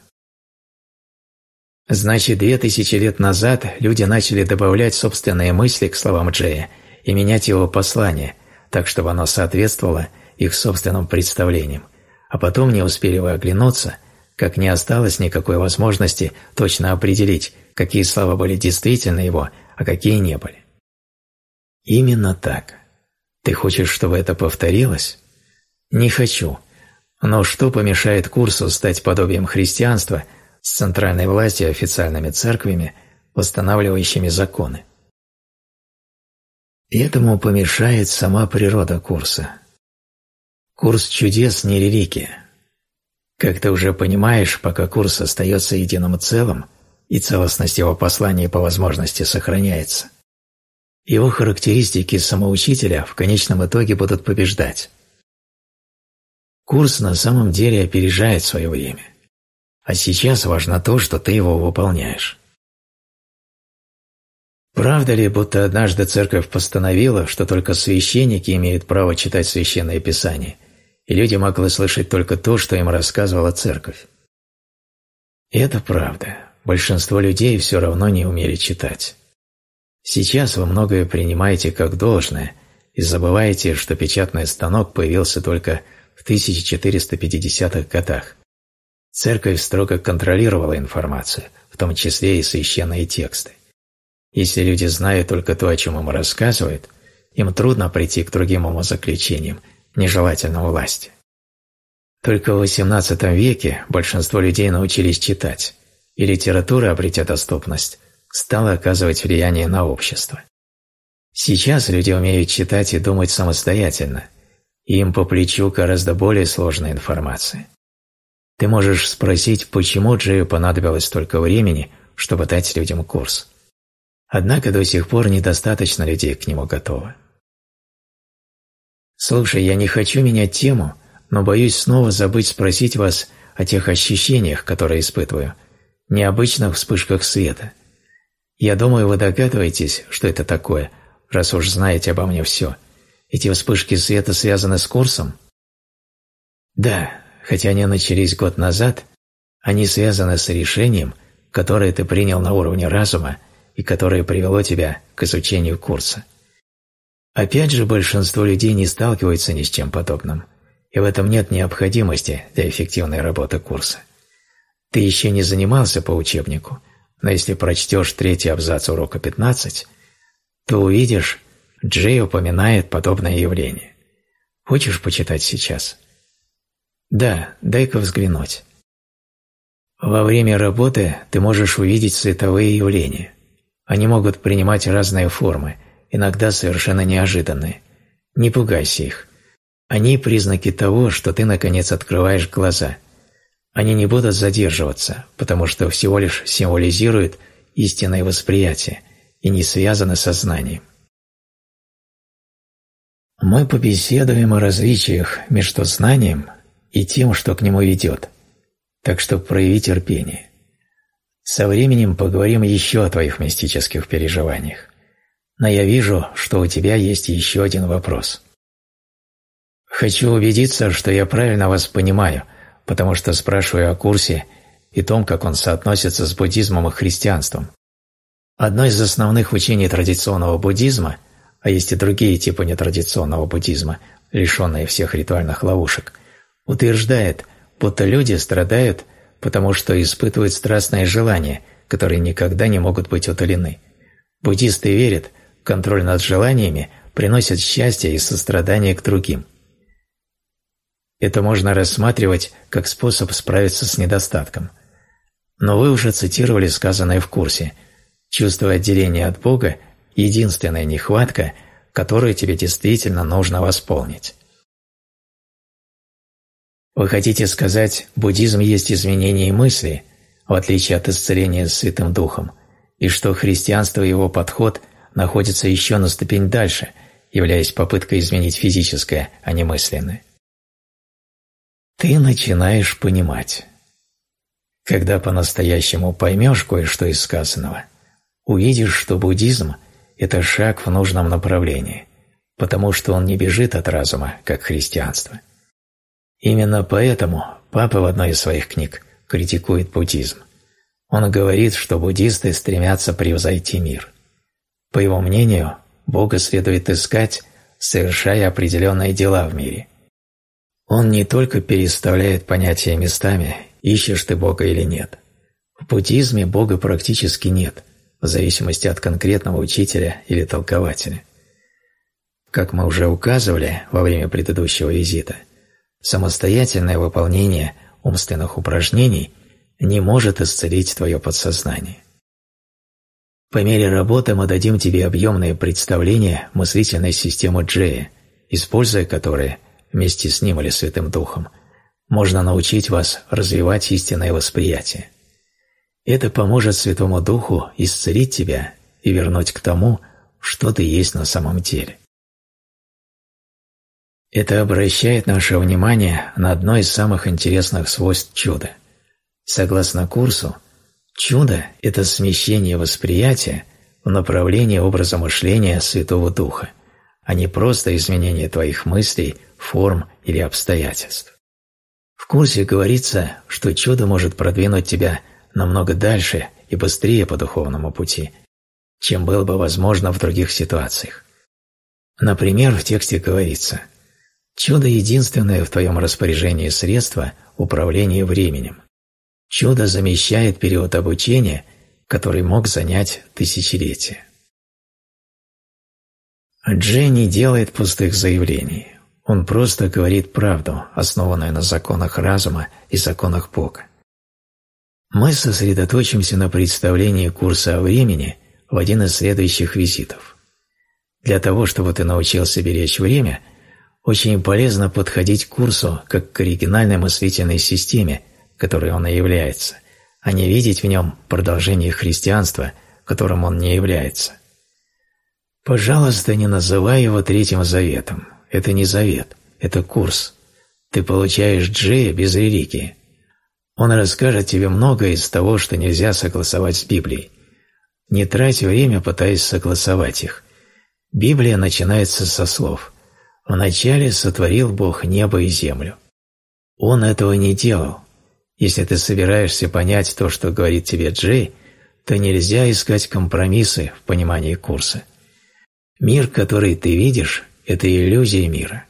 Значит, две тысячи лет назад люди начали добавлять собственные мысли к словам Джея и менять его послание, так чтобы оно соответствовало их собственным представлениям, а потом не успели вы оглянуться, как не осталось никакой возможности точно определить, какие слова были действительно его, а какие не были. Именно так. Ты хочешь, чтобы это повторилось? Не хочу. Но что помешает курсу стать подобием христианства – с центральной властью официальными церквями, восстанавливающими законы. Этому помешает сама природа курса. Курс чудес не религия. Как ты уже понимаешь, пока курс остается единым целым, и целостность его послания по возможности сохраняется, его характеристики самоучителя в конечном итоге будут побеждать. Курс на самом деле опережает свое время. А сейчас важно то, что ты его выполняешь. Правда ли, будто однажды церковь постановила, что только священники имеют право читать священное писание, и люди могли слышать только то, что им рассказывала церковь? это правда. Большинство людей все равно не умели читать. Сейчас вы многое принимаете как должное и забываете, что печатный станок появился только в 1450-х годах. Церковь строго контролировала информацию, в том числе и священные тексты. Если люди знают только то, о чем им рассказывают, им трудно прийти к другим умозаключениям, нежелательным власти. Только в XVIII веке большинство людей научились читать, и литература, обретя доступность, стала оказывать влияние на общество. Сейчас люди умеют читать и думать самостоятельно, и им по плечу гораздо более сложная информация. Ты можешь спросить, почему Джею понадобилось столько времени, чтобы дать людям курс. Однако до сих пор недостаточно людей к нему готовы. Слушай, я не хочу менять тему, но боюсь снова забыть спросить вас о тех ощущениях, которые испытываю, необычных вспышках света. Я думаю, вы догадываетесь, что это такое, раз уж знаете обо мне все. Эти вспышки света связаны с курсом? Да, хотя они начались год назад, они связаны с решением, которое ты принял на уровне разума и которое привело тебя к изучению курса. Опять же, большинство людей не сталкиваются ни с чем подобным, и в этом нет необходимости для эффективной работы курса. Ты еще не занимался по учебнику, но если прочтешь третий абзац урока 15, то увидишь, Джей упоминает подобное явление. Хочешь почитать сейчас? Да, дай-ка взглянуть. Во время работы ты можешь увидеть световые явления. Они могут принимать разные формы, иногда совершенно неожиданные. Не пугайся их. Они признаки того, что ты наконец открываешь глаза. Они не будут задерживаться, потому что всего лишь символизируют истинное восприятие и не связаны со знанием. Мы побеседуем о различиях между знанием и тем, что к нему ведет. Так что прояви терпение. Со временем поговорим еще о твоих мистических переживаниях. Но я вижу, что у тебя есть еще один вопрос. Хочу убедиться, что я правильно вас понимаю, потому что спрашиваю о курсе и том, как он соотносится с буддизмом и христианством. Одно из основных учений традиционного буддизма, а есть и другие типы нетрадиционного буддизма, лишенные всех ритуальных ловушек, утверждает, будто люди страдают, потому что испытывают страстное желание, которые никогда не могут быть утолены. Буддисты верят, контроль над желаниями приносит счастье и сострадание к другим. Это можно рассматривать как способ справиться с недостатком. Но вы уже цитировали сказанное в курсе. Чувство отделения от Бога – единственная нехватка, которую тебе действительно нужно восполнить. Вы хотите сказать, буддизм есть изменение мысли, в отличие от исцеления Святым Духом, и что христианство и его подход находится еще на ступень дальше, являясь попыткой изменить физическое, а не мысленное. Ты начинаешь понимать. Когда по-настоящему поймешь кое-что из сказанного, увидишь, что буддизм – это шаг в нужном направлении, потому что он не бежит от разума, как христианство. Именно поэтому папа в одной из своих книг критикует буддизм. Он говорит, что буддисты стремятся превзойти мир. По его мнению, Бога следует искать, совершая определенные дела в мире. Он не только переставляет понятия местами, ищешь ты Бога или нет. В буддизме Бога практически нет, в зависимости от конкретного учителя или толкователя. Как мы уже указывали во время предыдущего визита, самостоятельное выполнение умственных упражнений не может исцелить твое подсознание. По мере работы мы дадим тебе объемное представление мыслительной системы Джея, используя которые, вместе с ним или Святым Духом, можно научить вас развивать истинное восприятие. Это поможет Святому Духу исцелить тебя и вернуть к тому, что ты есть на самом деле. Это обращает наше внимание на одно из самых интересных свойств чуда. Согласно курсу, Чудо – это смещение восприятия в направлении образа мышления Святого Духа, а не просто изменение твоих мыслей, форм или обстоятельств. В курсе говорится, что чудо может продвинуть тебя намного дальше и быстрее по духовному пути, чем было бы возможно в других ситуациях. Например, в тексте говорится «Чудо – единственное в твоем распоряжении средство управления временем. Чудо замещает период обучения, который мог занять тысячелетия. Джей не делает пустых заявлений. Он просто говорит правду, основанную на законах разума и законах Бога. Мы сосредоточимся на представлении курса о времени в один из следующих визитов. Для того, чтобы ты научился беречь время, очень полезно подходить к курсу как к оригинальной мыслительной системе, которой он и является, а не видеть в нем продолжение христианства, которым он не является. Пожалуйста, не называй его Третьим Заветом. Это не завет, это курс. Ты получаешь Джея без религии. Он расскажет тебе многое из того, что нельзя согласовать с Библией. Не трать время, пытаясь согласовать их. Библия начинается со слов «Вначале сотворил Бог небо и землю». Он этого не делал, если ты собираешься понять то, что говорит тебе Джей, то нельзя искать компромиссы в понимании курса. Мир, который ты видишь, – это иллюзия мира.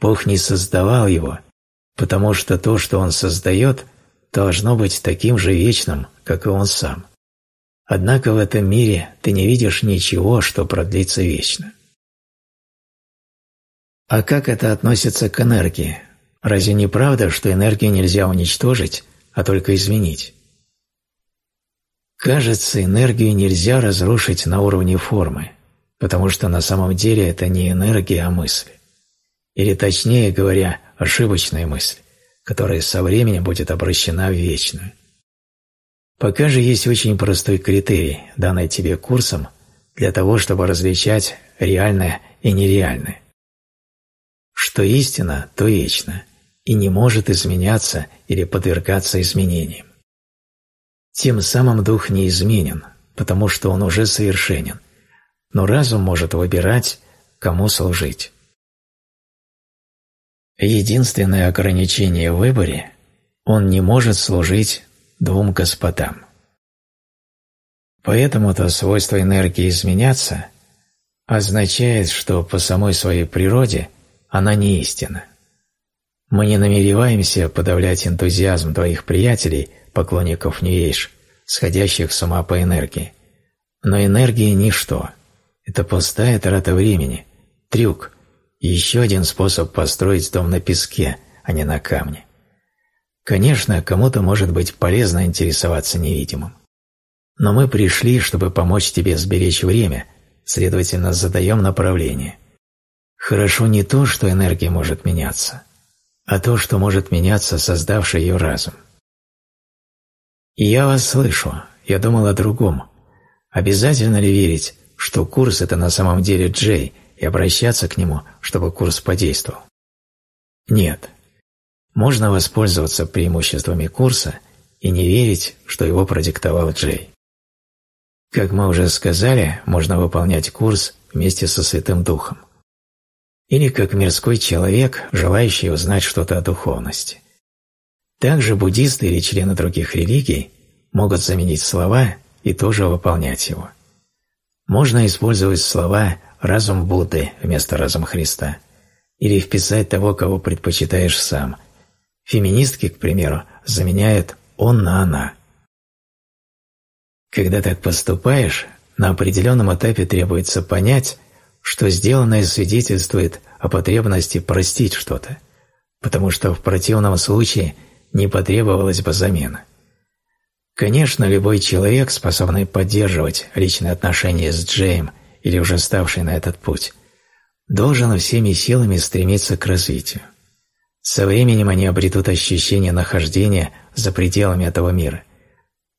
Бог не создавал его, потому что то, что Он создает, должно быть таким же вечным, как и Он сам. Однако в этом мире ты не видишь ничего, что продлится вечно. А как это относится к энергии? Разве не правда, что энергию нельзя уничтожить, а только изменить? Кажется, энергию нельзя разрушить на уровне формы, потому что на самом деле это не энергия, а мысль. Или точнее говоря, ошибочная мысль, которая со временем будет обращена в вечную. Пока же есть очень простой критерий, данный тебе курсом, для того, чтобы различать реальное и нереальное. Что истина, то вечно, и не может изменяться или подвергаться изменениям. Тем самым дух не изменен, потому что он уже совершенен, но разум может выбирать, кому служить. Единственное ограничение в выборе – он не может служить двум господам. Поэтому-то свойство энергии изменяться означает, что по самой своей природе она не истина. Мы не намереваемся подавлять энтузиазм твоих приятелей, поклонников Ньюэйдж, сходящих с ума по энергии. Но энергия – ничто. Это пустая трата времени, трюк, еще один способ построить дом на песке, а не на камне. Конечно, кому-то может быть полезно интересоваться невидимым. Но мы пришли, чтобы помочь тебе сберечь время, следовательно, задаем направление. Хорошо не то, что энергия может меняться, а то, что может меняться создавший ее разум. «Я вас слышу, я думал о другом. Обязательно ли верить что курс – это на самом деле Джей, и обращаться к нему, чтобы курс подействовал. Нет. Можно воспользоваться преимуществами курса и не верить, что его продиктовал Джей. Как мы уже сказали, можно выполнять курс вместе со Святым Духом. Или как мирской человек, желающий узнать что-то о духовности. Также буддисты или члены других религий могут заменить слова и тоже выполнять его. Можно использовать слова «разум Будды» вместо «разум Христа» или вписать того, кого предпочитаешь сам. Феминистки, к примеру, заменяют «он» на «она». Когда так поступаешь, на определенном этапе требуется понять, что сделанное свидетельствует о потребности простить что-то, потому что в противном случае не потребовалась бы замена. Конечно, любой человек, способный поддерживать личные отношения с Джеем или уже ставший на этот путь, должен всеми силами стремиться к развитию. Со временем они обретут ощущение нахождения за пределами этого мира,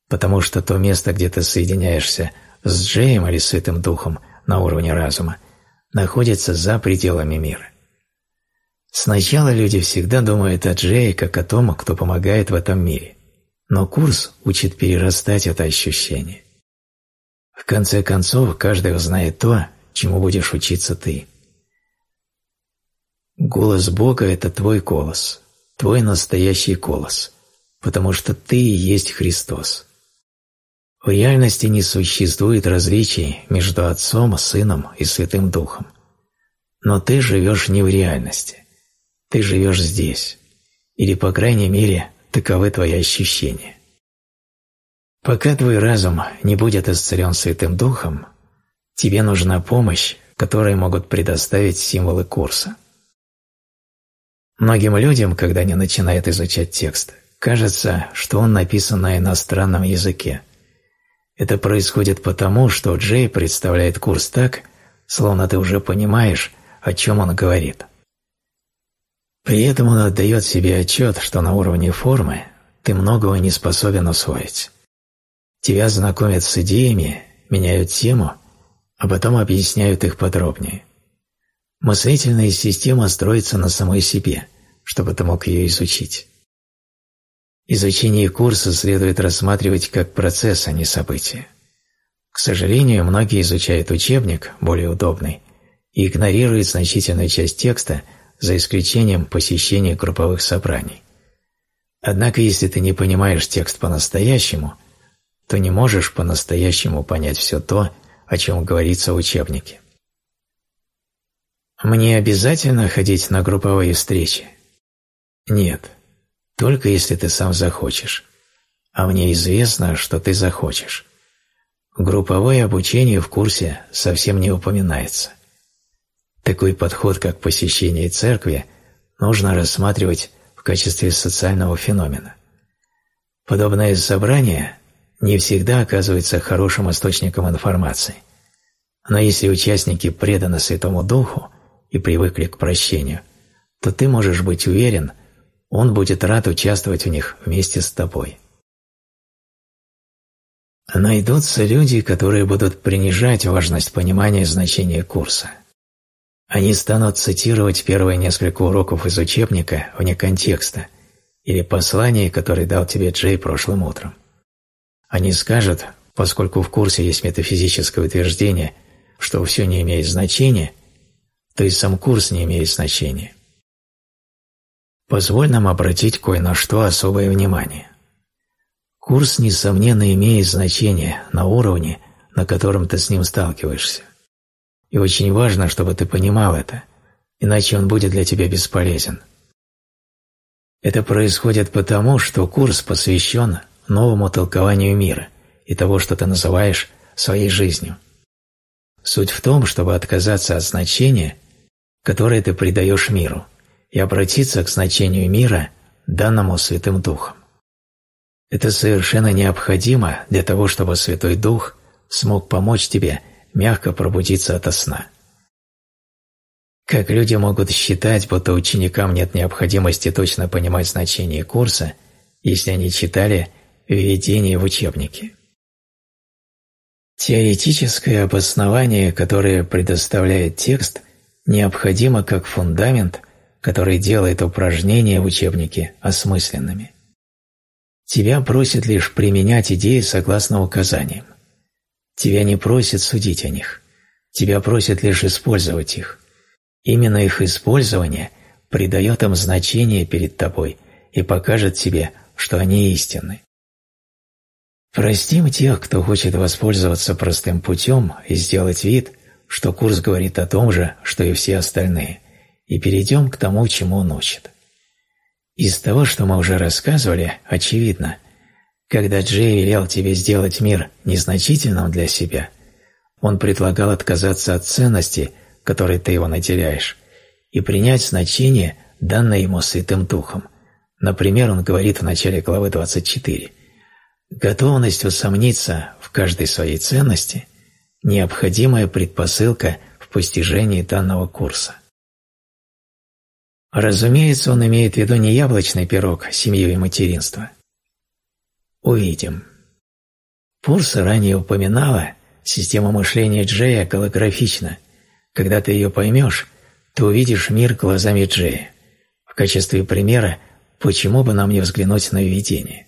потому что то место, где ты соединяешься с Джеем или Святым Духом на уровне разума, находится за пределами мира. Сначала люди всегда думают о Джее как о том, кто помогает в этом мире. Но курс учит перерастать это ощущение. В конце концов, каждый узнает то, чему будешь учиться ты. Голос Бога – это твой голос, твой настоящий голос, потому что ты и есть Христос. В реальности не существует различий между Отцом, Сыном и Святым Духом. Но ты живешь не в реальности. Ты живешь здесь. Или, по крайней мере, таковы твои ощущения. Пока твой разум не будет исцелен Святым Духом, тебе нужна помощь, которую могут предоставить символы курса. Многим людям, когда они начинают изучать текст, кажется, что он написан на иностранном языке. Это происходит потому, что Джей представляет курс так, словно ты уже понимаешь, о чем он говорит. При этом он отдает себе отчет, что на уровне формы ты многого не способен усвоить. Тебя знакомят с идеями, меняют тему, а потом объясняют их подробнее. Мыслительная система строится на самой себе, чтобы ты мог ее изучить. Изучение курса следует рассматривать как процесс, а не событие. К сожалению, многие изучают учебник, более удобный, и игнорируют значительную часть текста – за исключением посещения групповых собраний. Однако, если ты не понимаешь текст по-настоящему, то не можешь по-настоящему понять все то, о чем говорится в учебнике. Мне обязательно ходить на групповые встречи? Нет, только если ты сам захочешь. А мне известно, что ты захочешь. Групповое обучение в курсе совсем не упоминается. Такой подход, как посещение церкви, нужно рассматривать в качестве социального феномена. Подобное собрание не всегда оказывается хорошим источником информации. Но если участники преданы Святому Духу и привыкли к прощению, то ты можешь быть уверен, он будет рад участвовать в них вместе с тобой. Найдутся люди, которые будут принижать важность понимания значения курса. Они станут цитировать первые несколько уроков из учебника вне контекста или послание, которое дал тебе Джей прошлым утром. Они скажут, поскольку в курсе есть метафизическое утверждение, что все не имеет значения, то и сам курс не имеет значения. Позволь нам обратить кое на что особое внимание. Курс, несомненно, имеет значение на уровне, на котором ты с ним сталкиваешься. И очень важно, чтобы ты понимал это, иначе он будет для тебя бесполезен. Это происходит потому, что курс посвящен новому толкованию мира и того, что ты называешь своей жизнью. Суть в том, чтобы отказаться от значения, которое ты придаешь миру, и обратиться к значению мира, данному Святым Духом. Это совершенно необходимо для того, чтобы Святой Дух смог помочь тебе мягко пробудиться ото сна. Как люди могут считать, будто ученикам нет необходимости точно понимать значение курса, если они читали введение в учебнике? Теоретическое обоснование, которое предоставляет текст, необходимо как фундамент, который делает упражнения в учебнике осмысленными. Тебя просят лишь применять идеи согласно указаниям. Тебя не просят судить о них. Тебя просят лишь использовать их. Именно их использование придает им значение перед тобой и покажет тебе, что они истинны. Простим тех, кто хочет воспользоваться простым путем и сделать вид, что курс говорит о том же, что и все остальные, и перейдем к тому, чему он учит. Из того, что мы уже рассказывали, очевидно, когда Джей велел тебе сделать мир незначительным для себя, он предлагал отказаться от ценности, которой ты его наделяешь, и принять значение, данное ему Святым Духом. Например, он говорит в начале главы 24 «Готовность усомниться в каждой своей ценности – необходимая предпосылка в постижении данного курса». Разумеется, он имеет в виду не яблочный пирог, семью и материнство. Увидим. Пурса ранее упоминала, система мышления Джея голографична. Когда ты ее поймешь, ты увидишь мир глазами Джея. В качестве примера, почему бы нам не взглянуть на введение?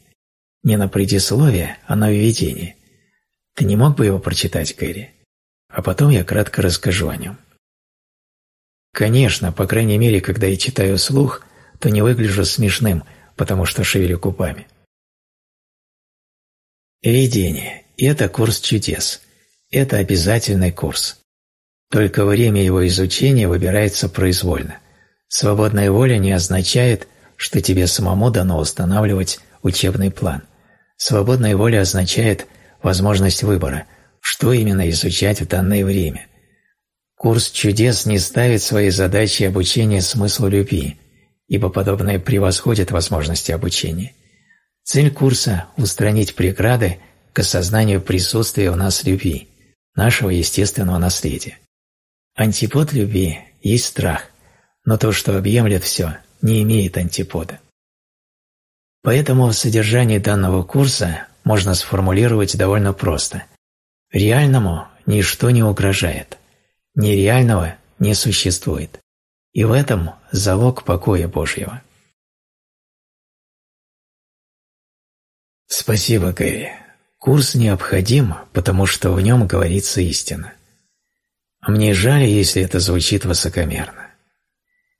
Не на предисловие, а на введение. Ты не мог бы его прочитать, Кэрри? А потом я кратко расскажу о нем. Конечно, по крайней мере, когда я читаю слух, то не выгляжу смешным, потому что шевелю купами. Видение – это курс чудес. Это обязательный курс. Только время его изучения выбирается произвольно. Свободная воля не означает, что тебе самому дано устанавливать учебный план. Свободная воля означает возможность выбора, что именно изучать в данное время. Курс чудес не ставит своей задачей обучения смыслу любви, ибо подобное превосходит возможности обучения. Цель курса – устранить преграды к осознанию присутствия в нас любви, нашего естественного наследия. Антипод любви есть страх, но то, что объемлет все, не имеет антипода. Поэтому в содержании данного курса можно сформулировать довольно просто. Реальному ничто не угрожает. Нереального не существует. И в этом залог покоя Божьего. Спасибо, Гэри. Курс необходим, потому что в нем говорится истина. Мне жаль, если это звучит высокомерно.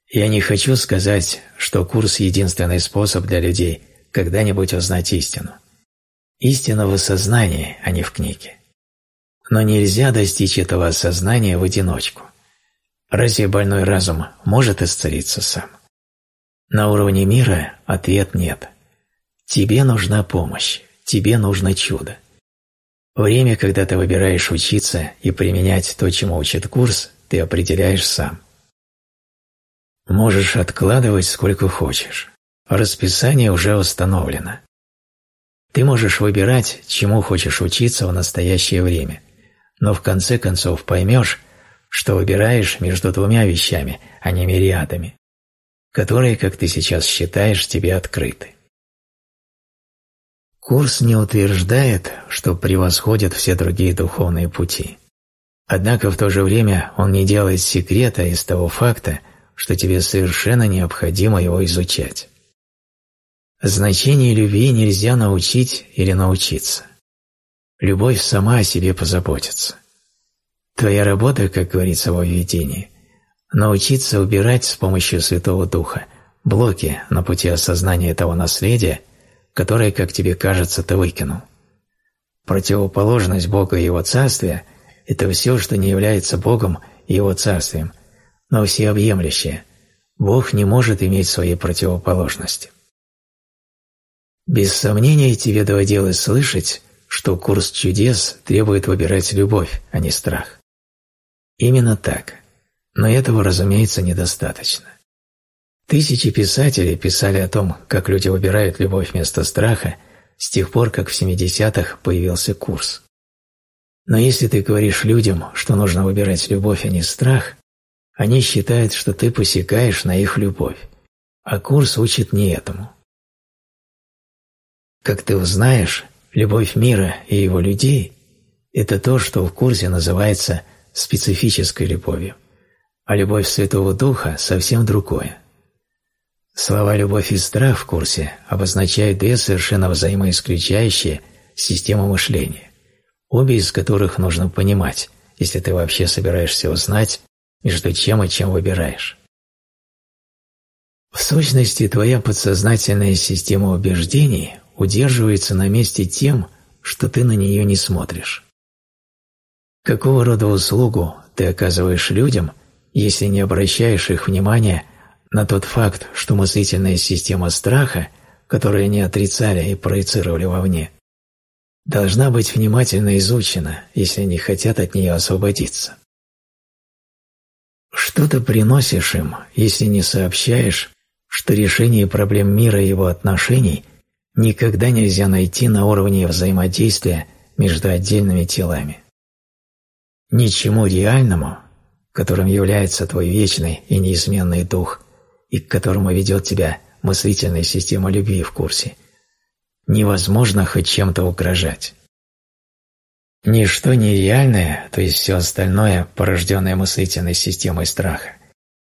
Я не хочу сказать, что курс – единственный способ для людей когда-нибудь узнать истину. Истина в осознании, а не в книге. Но нельзя достичь этого осознания в одиночку. Разве больной разум может исцелиться сам? На уровне мира ответ нет. Тебе нужна помощь, тебе нужно чудо. Время, когда ты выбираешь учиться и применять то, чему учит курс, ты определяешь сам. Можешь откладывать сколько хочешь. Расписание уже установлено. Ты можешь выбирать, чему хочешь учиться в настоящее время – но в конце концов поймешь, что выбираешь между двумя вещами, а не мириадами, которые, как ты сейчас считаешь, тебе открыты. Курс не утверждает, что превосходят все другие духовные пути. Однако в то же время он не делает секрета из того факта, что тебе совершенно необходимо его изучать. Значение любви нельзя научить или научиться. Любовь сама о себе позаботится. Твоя работа, как говорится во введении, научиться убирать с помощью Святого Духа блоки на пути осознания того наследия, которое, как тебе кажется, ты выкинул. Противоположность Бога и Его Царствия – это все, что не является Богом и Его Царствием, но всеобъемлющее. Бог не может иметь своей противоположности. Без сомнения тебе доводилось слышать, что курс чудес требует выбирать любовь, а не страх. Именно так. Но этого, разумеется, недостаточно. Тысячи писателей писали о том, как люди выбирают любовь вместо страха с тех пор, как в 70-х появился курс. Но если ты говоришь людям, что нужно выбирать любовь, а не страх, они считают, что ты посекаешь на их любовь, а курс учит не этому. Как ты узнаешь, любовь мира и его людей Это то, что в курсе называется специфической любовью, а любовь Святого Духа совсем другое. Слова «любовь» и «страх» в курсе обозначают две совершенно взаимоисключающие системы мышления, обе из которых нужно понимать, если ты вообще собираешься узнать, между чем и чем выбираешь. В сущности, твоя подсознательная система убеждений удерживается на месте тем, что ты на нее не смотришь. Какого рода услугу ты оказываешь людям, если не обращаешь их внимания на тот факт, что мыслительная система страха, которую они отрицали и проецировали вовне, должна быть внимательно изучена, если они хотят от нее освободиться. Что ты приносишь им, если не сообщаешь, что решение проблем мира и его отношений никогда нельзя найти на уровне взаимодействия между отдельными телами? Ничему реальному, которым является твой вечный и неизменный дух, и к которому ведет тебя мыслительная система любви в курсе, невозможно хоть чем-то угрожать. Ничто нереальное, то есть все остальное, порожденное мыслительной системой страха,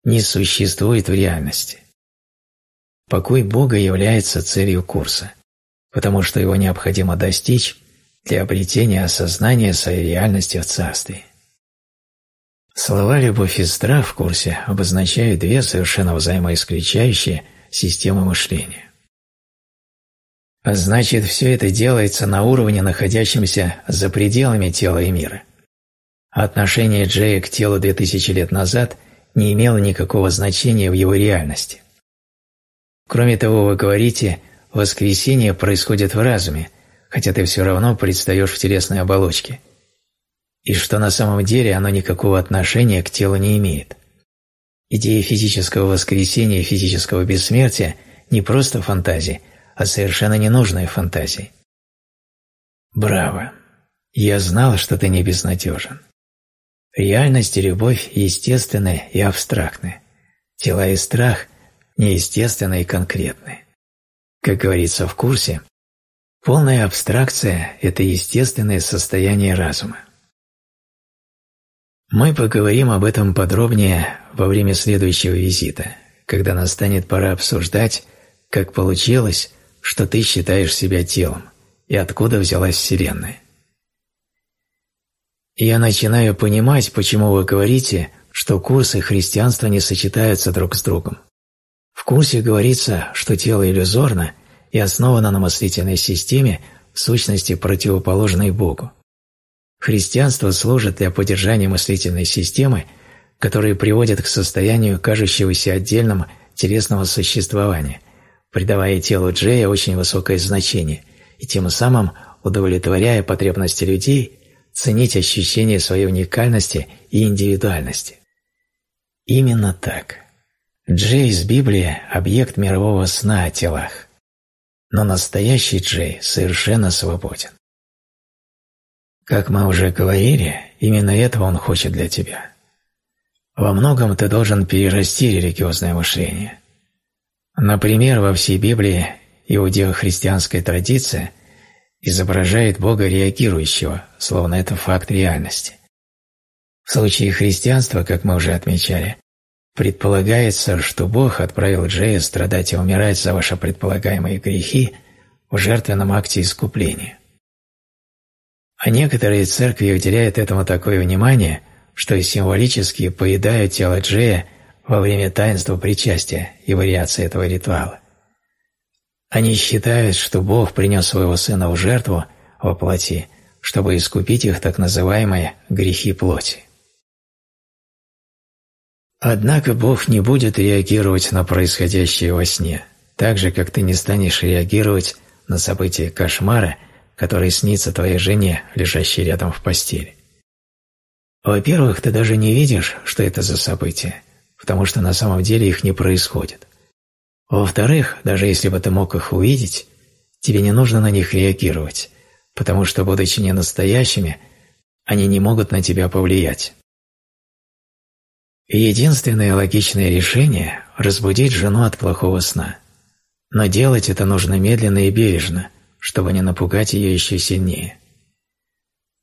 не существует в реальности. Покой Бога является целью курса, потому что его необходимо достичь для обретения осознания своей реальности в Царстве. Слова «любовь» и «страх» в курсе обозначают две совершенно взаимоисключающие системы мышления. А значит, все это делается на уровне, находящемся за пределами тела и мира. отношение Джея к телу 2000 лет назад не имело никакого значения в его реальности. Кроме того, вы говорите, воскресение происходит в разуме, хотя ты все равно предстаешь в телесной оболочке, и что на самом деле оно никакого отношения к телу не имеет. Идея физического воскресения и физического бессмертия не просто фантазия – а совершенно ненужной фантазии. Браво! Я знал, что ты не безнадежен. Реальность и любовь естественны и абстрактны. Тела и страх неестественны и конкретны. Как говорится в курсе, полная абстракция – это естественное состояние разума. Мы поговорим об этом подробнее во время следующего визита, когда настанет пора обсуждать, как получилось, что ты считаешь себя телом и откуда взялась Вселенная. я начинаю понимать, почему вы говорите, что курсы христианства не сочетаются друг с другом. В курсе говорится, что тело иллюзорно и основано на мыслительной системе, в сущности противоположной Богу. Христианство служит для поддержания мыслительной системы, которая приводит к состоянию кажущегося отдельным телесного существования – придавая телу Джея очень высокое значение и тем самым удовлетворяя потребности людей ценить ощущение своей уникальности и индивидуальности. Именно так. Джей из Библии – объект мирового сна о телах. Но настоящий Джей совершенно свободен. Как мы уже говорили, именно этого он хочет для тебя. Во многом ты должен перерасти религиозное мышление – Например, во всей Библии иудео-христианская традиция изображает Бога реагирующего, словно это факт реальности. В случае христианства, как мы уже отмечали, предполагается, что Бог отправил Джея страдать и умирать за ваши предполагаемые грехи в жертвенном акте искупления. А некоторые церкви уделяют этому такое внимание, что символически поедают тело Джея во время таинства причастия и вариации этого ритуала. Они считают, что Бог принес своего Сына в жертву во плоти, чтобы искупить их так называемые грехи плоти. Однако Бог не будет реагировать на происходящее во сне, так же, как ты не станешь реагировать на события кошмара, который снится твоей жене, лежащей рядом в постели. Во-первых, ты даже не видишь, что это за событие, потому что на самом деле их не происходит. Во-вторых, даже если бы ты мог их увидеть, тебе не нужно на них реагировать, потому что, будучи не настоящими, они не могут на тебя повлиять. И единственное логичное решение – разбудить жену от плохого сна. Но делать это нужно медленно и бережно, чтобы не напугать ее еще сильнее.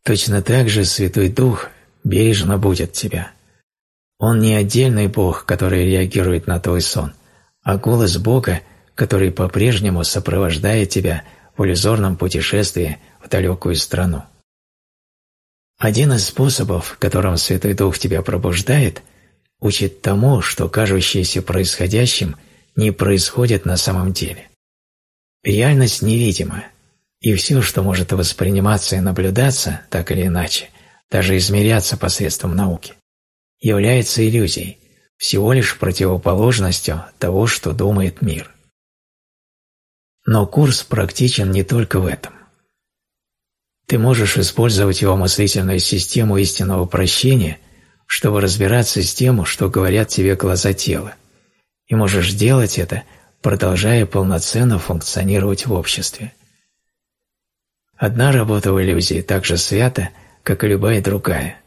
Точно так же Святой Дух бережно будет тебя. Он не отдельный Бог, который реагирует на твой сон, а голос Бога, который по-прежнему сопровождает тебя в иллюзорном путешествии в далекую страну. Один из способов, которым Святой Дух тебя пробуждает, учит тому, что кажущееся происходящим не происходит на самом деле. Реальность невидима, и все, что может восприниматься и наблюдаться, так или иначе, даже измеряться посредством науки, является иллюзией, всего лишь противоположностью того, что думает мир. Но курс практичен не только в этом. Ты можешь использовать его мыслительную систему истинного прощения, чтобы разбираться с тем, что говорят тебе глаза тела, и можешь делать это, продолжая полноценно функционировать в обществе. Одна работа в иллюзии так же свята, как и любая другая.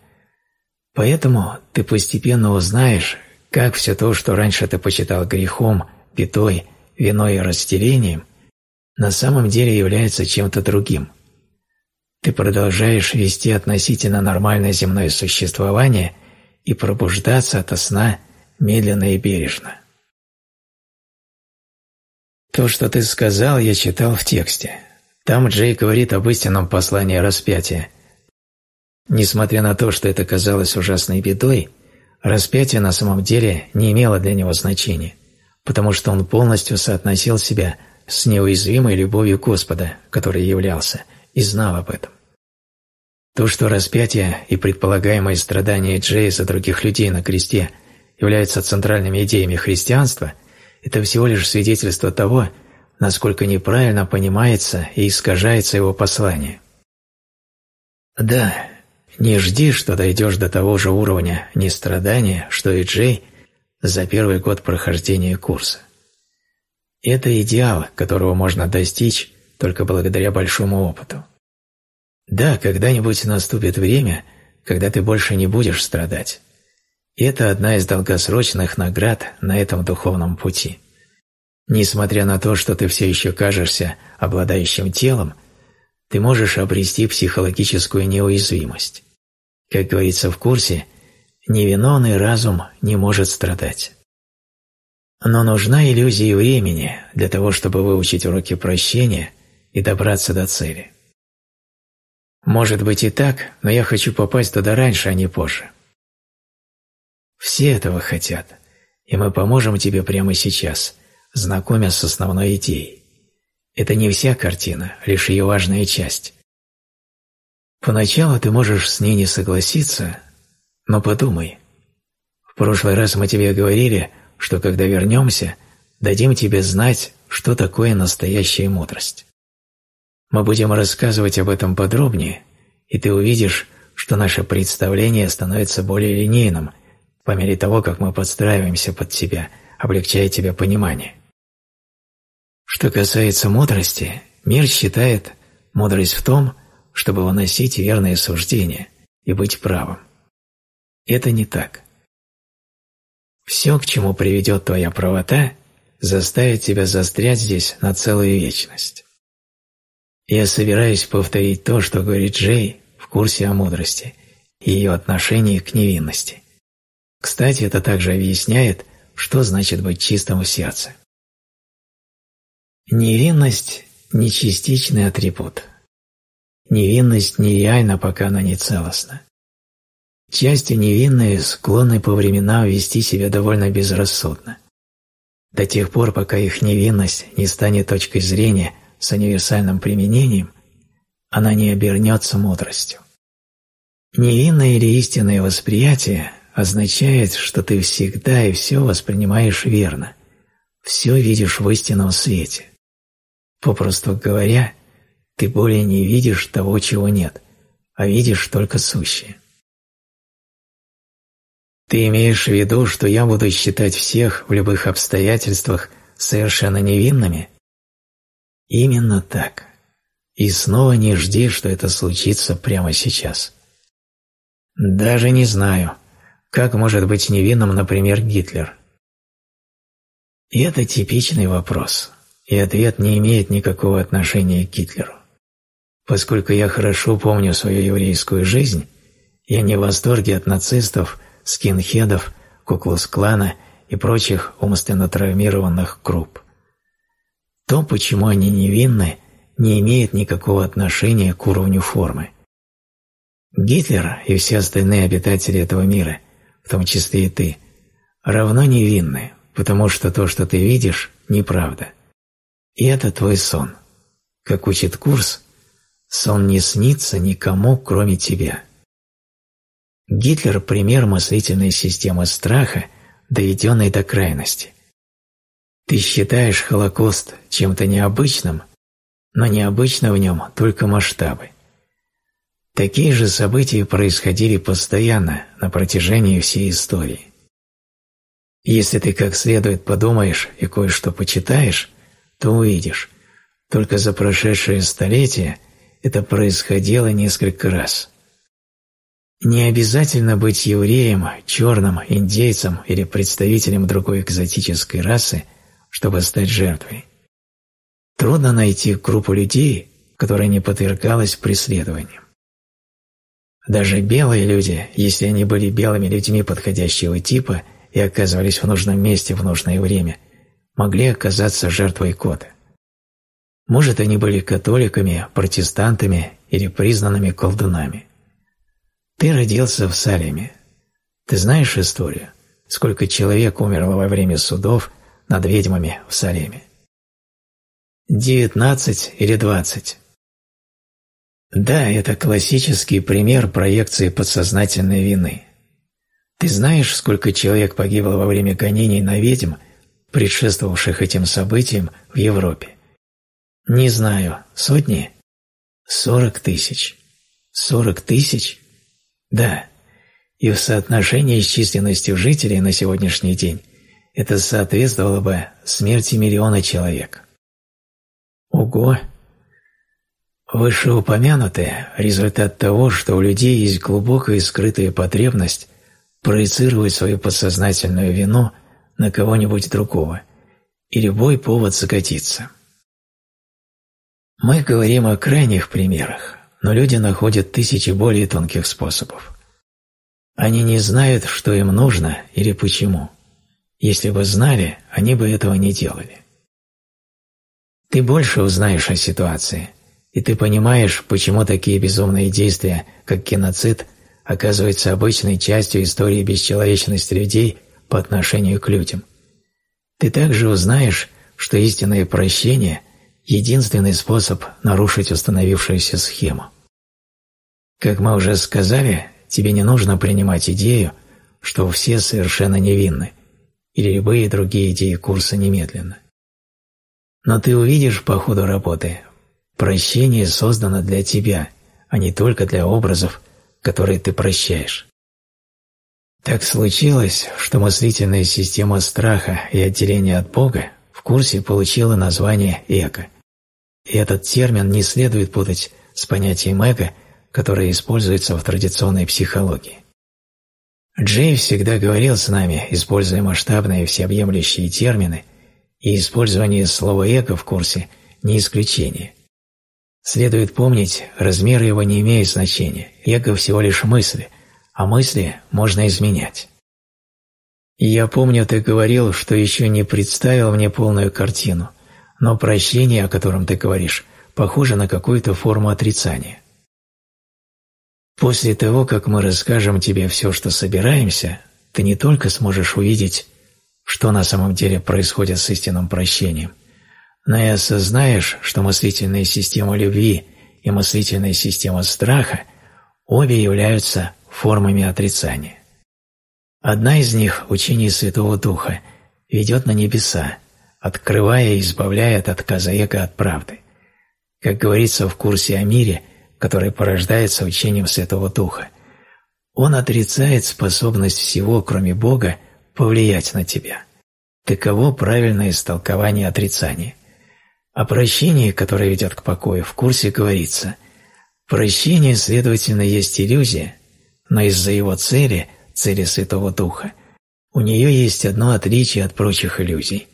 Поэтому ты постепенно узнаешь, как все то, что раньше ты почитал грехом, бедой, виной и растерением, на самом деле является чем-то другим. Ты продолжаешь вести относительно нормальное земное существование и пробуждаться ото сна медленно и бережно. То, что ты сказал, я читал в тексте. Там Джей говорит об истинном послании распятия. Несмотря на то, что это казалось ужасной бедой, распятие на самом деле не имело для него значения, потому что он полностью соотносил себя с неуязвимой любовью Господа, который являлся, и знал об этом. То, что распятие и предполагаемые страдания Джея за других людей на кресте являются центральными идеями христианства – это всего лишь свидетельство того, насколько неправильно понимается и искажается его послание. Да, не жди, что дойдешь до того же уровня нестрадания, что и Джей за первый год прохождения курса. Это идеал, которого можно достичь только благодаря большому опыту. Да, когда-нибудь наступит время, когда ты больше не будешь страдать, это одна из долгосрочных наград на этом духовном пути. Несмотря на то, что ты все еще кажешься обладающим телом, ты можешь обрести психологическую неуязвимость. Как говорится в курсе, невиновный разум не может страдать. Но нужна иллюзия времени для того, чтобы выучить уроки прощения и добраться до цели. Может быть и так, но я хочу попасть туда раньше, а не позже. Все этого хотят, и мы поможем тебе прямо сейчас, знакомя с основной идеей. Это не вся картина, лишь ее важная часть. Поначалу ты можешь с ней не согласиться, но подумай. В прошлый раз мы тебе говорили, что когда вернемся, дадим тебе знать, что такое настоящая мудрость. Мы будем рассказывать об этом подробнее, и ты увидишь, что наше представление становится более линейным – по мере того, как мы подстраиваемся под тебя, облегчая тебе понимание. Что касается мудрости, мир считает мудрость в том, чтобы выносить верные суждения и быть правым. Это не так. Все, к чему приведет твоя правота, заставит тебя застрять здесь на целую вечность. Я собираюсь повторить то, что говорит Джей в курсе о мудрости и ее отношении к невинности. Кстати, это также объясняет, что значит быть чистым в сердце. Невинность – не частичный атрибут. Невинность нереальна, пока она не целостна. Части невинные склонны по временам вести себя довольно безрассудно. До тех пор, пока их невинность не станет точкой зрения с универсальным применением, она не обернется мудростью. Невинное или истинное восприятие означает, что ты всегда и все воспринимаешь верно, все видишь в истинном свете. Попросту говоря, ты более не видишь того, чего нет, а видишь только сущее. Ты имеешь в виду, что я буду считать всех в любых обстоятельствах совершенно невинными? Именно так. И снова не жди, что это случится прямо сейчас. Даже не знаю, как может быть невинным, например, Гитлер? И это типичный вопрос, и ответ не имеет никакого отношения к Гитлеру. Поскольку я хорошо помню свою еврейскую жизнь, я не в восторге от нацистов, скинхедов, куклус-клана и прочих умственно травмированных групп. То, почему они невинны, не имеет никакого отношения к уровню формы. Гитлер и все остальные обитатели этого мира, в том числе и ты, равно невинны, потому что то, что ты видишь, неправда. И это твой сон. Как учит курс, сон не снится никому, кроме тебя. Гитлер – пример мыслительной системы страха, доведенной до крайности. Ты считаешь Холокост чем-то необычным, но необычно в нем только масштабы. Такие же события происходили постоянно на протяжении всей истории. Если ты как следует подумаешь и кое-что почитаешь, то увидишь, только за прошедшее столетие это происходило несколько раз. Не обязательно быть евреем, черным, индейцем или представителем другой экзотической расы, чтобы стать жертвой. Трудно найти группу людей, которая не подвергалась преследованиям. Даже белые люди, если они были белыми людьми подходящего типа и оказывались в нужном месте в нужное время, могли оказаться жертвой кода. Может, они были католиками, протестантами или признанными колдунами. Ты родился в Салеме. Ты знаешь историю, сколько человек умерло во время судов над ведьмами в Салеме? Девятнадцать или двадцать? Да, это классический пример проекции подсознательной вины. Ты знаешь, сколько человек погибло во время гонений на ведьм, предшествовавших этим событиям в Европе? Не знаю. Сотни? Сорок тысяч. Сорок тысяч? Да. И в соотношении с численностью жителей на сегодняшний день это соответствовало бы смерти миллиона человек. Ого! Вышеупомянутое – результат того, что у людей есть глубокая и скрытая потребность проецировать свою подсознательную вину на кого-нибудь другого, и любой повод закатиться. Мы говорим о крайних примерах, но люди находят тысячи более тонких способов. Они не знают, что им нужно или почему. Если бы знали, они бы этого не делали. Ты больше узнаешь о ситуации, и ты понимаешь, почему такие безумные действия, как геноцид, оказываются обычной частью истории бесчеловечности людей по отношению к людям. Ты также узнаешь, что истинное прощение – единственный способ нарушить установившуюся схему. Как мы уже сказали, тебе не нужно принимать идею, что все совершенно невинны, или любые другие идеи курса немедленно. Но ты увидишь по ходу работы, прощение создано для тебя, а не только для образов, которые ты прощаешь. Так случилось, что мыслительная система страха и отделения от Бога в курсе получила название эго. И этот термин не следует путать с понятием эго, которое используется в традиционной психологии. Джей всегда говорил с нами, используя масштабные всеобъемлющие термины – и использование слова «эго» в курсе не исключение. Следует помнить, размеры его не имеют значения, эго всего лишь мысли, а мысли можно изменять. я помню, ты говорил, что еще не представил мне полную картину, но прощение, о котором ты говоришь, похоже на какую-то форму отрицания. После того, как мы расскажем тебе все, что собираемся, ты не только сможешь увидеть что на самом деле происходит с истинным прощением, но и осознаешь, что мыслительная система любви и мыслительная система страха обе являются формами отрицания. Одна из них, учение Святого Духа, ведет на небеса, открывая и избавляя от отказа эго от правды. Как говорится в курсе о мире, который порождается учением Святого Духа, он отрицает способность всего, кроме Бога, повлиять на тебя. Таково правильное истолкование отрицания. О прощении, которое ведет к покою, в курсе говорится «Прощение, следовательно, есть иллюзия, но из-за его цели, цели Святого Духа, у нее есть одно отличие от прочих иллюзий.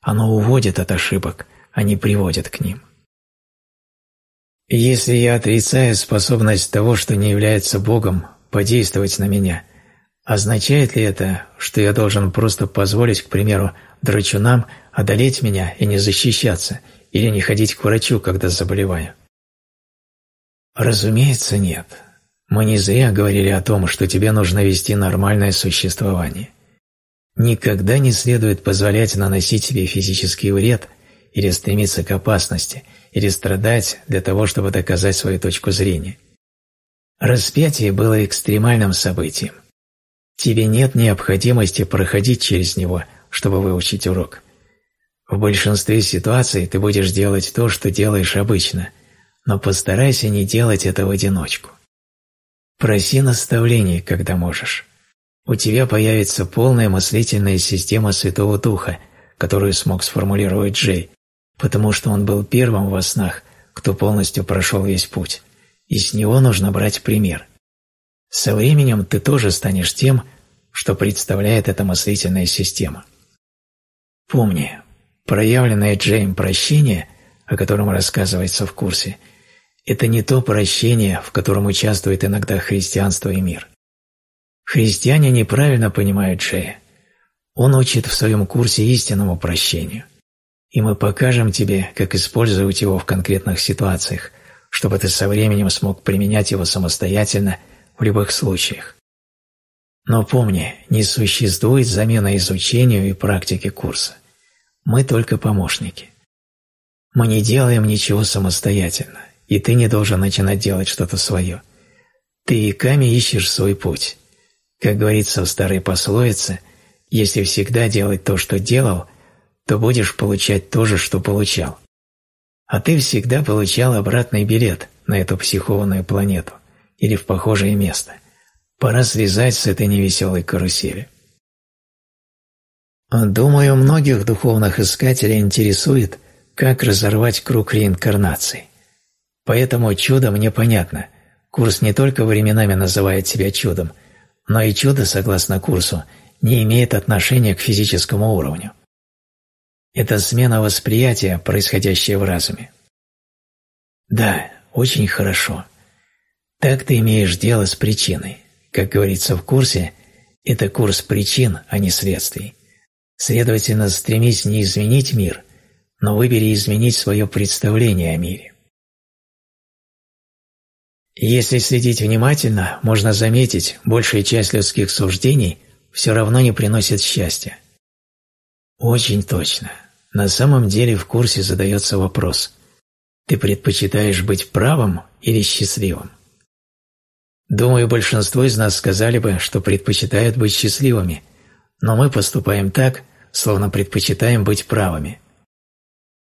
Оно уводит от ошибок, а не приводит к ним». Если я отрицаю способность того, что не является Богом, подействовать на меня, означает ли это, что я должен просто позволить, к примеру, драчунам одолеть меня и не защищаться, или не ходить к врачу, когда заболеваю? Разумеется, нет. Мы не зря говорили о том, что тебе нужно вести нормальное существование. Никогда не следует позволять наносить себе физический вред или стремиться к опасности – или страдать для того, чтобы доказать свою точку зрения. Распятие было экстремальным событием. Тебе нет необходимости проходить через него, чтобы выучить урок. В большинстве ситуаций ты будешь делать то, что делаешь обычно, но постарайся не делать это в одиночку. Проси наставлений, когда можешь. У тебя появится полная мыслительная система Святого Духа, которую смог сформулировать Джей, потому что он был первым во снах, кто полностью прошел весь путь, и с него нужно брать пример. Со временем ты тоже станешь тем, что представляет эта мыслительная система. Помни, проявленное Джейм прощение, о котором рассказывается в курсе, это не то прощение, в котором участвует иногда христианство и мир. Христиане неправильно понимают Джея. Он учит в своем курсе истинному прощению – и мы покажем тебе, как использовать его в конкретных ситуациях, чтобы ты со временем смог применять его самостоятельно в любых случаях. Но помни, не существует замены изучению и практике курса. Мы только помощники. Мы не делаем ничего самостоятельно, и ты не должен начинать делать что-то свое. Ты веками ищешь свой путь. Как говорится в старой пословице, если всегда делать то, что делал – то будешь получать то же, что получал. А ты всегда получал обратный билет на эту психованную планету или в похожее место. Пора слезать с этой невеселой карусели. Думаю, многих духовных искателей интересует, как разорвать круг реинкарнации. Поэтому чудо мне понятно. Курс не только временами называет себя чудом, но и чудо, согласно курсу, не имеет отношения к физическому уровню. Это смена восприятия, происходящая в разуме. Да, очень хорошо. Так ты имеешь дело с причиной. Как говорится в курсе, это курс причин, а не следствий. Следовательно, стремись не изменить мир, но выбери изменить свое представление о мире. Если следить внимательно, можно заметить, большая часть людских суждений все равно не приносит счастья. Очень точно. На самом деле в курсе задается вопрос «Ты предпочитаешь быть правым или счастливым?» Думаю, большинство из нас сказали бы, что предпочитают быть счастливыми, но мы поступаем так, словно предпочитаем быть правыми.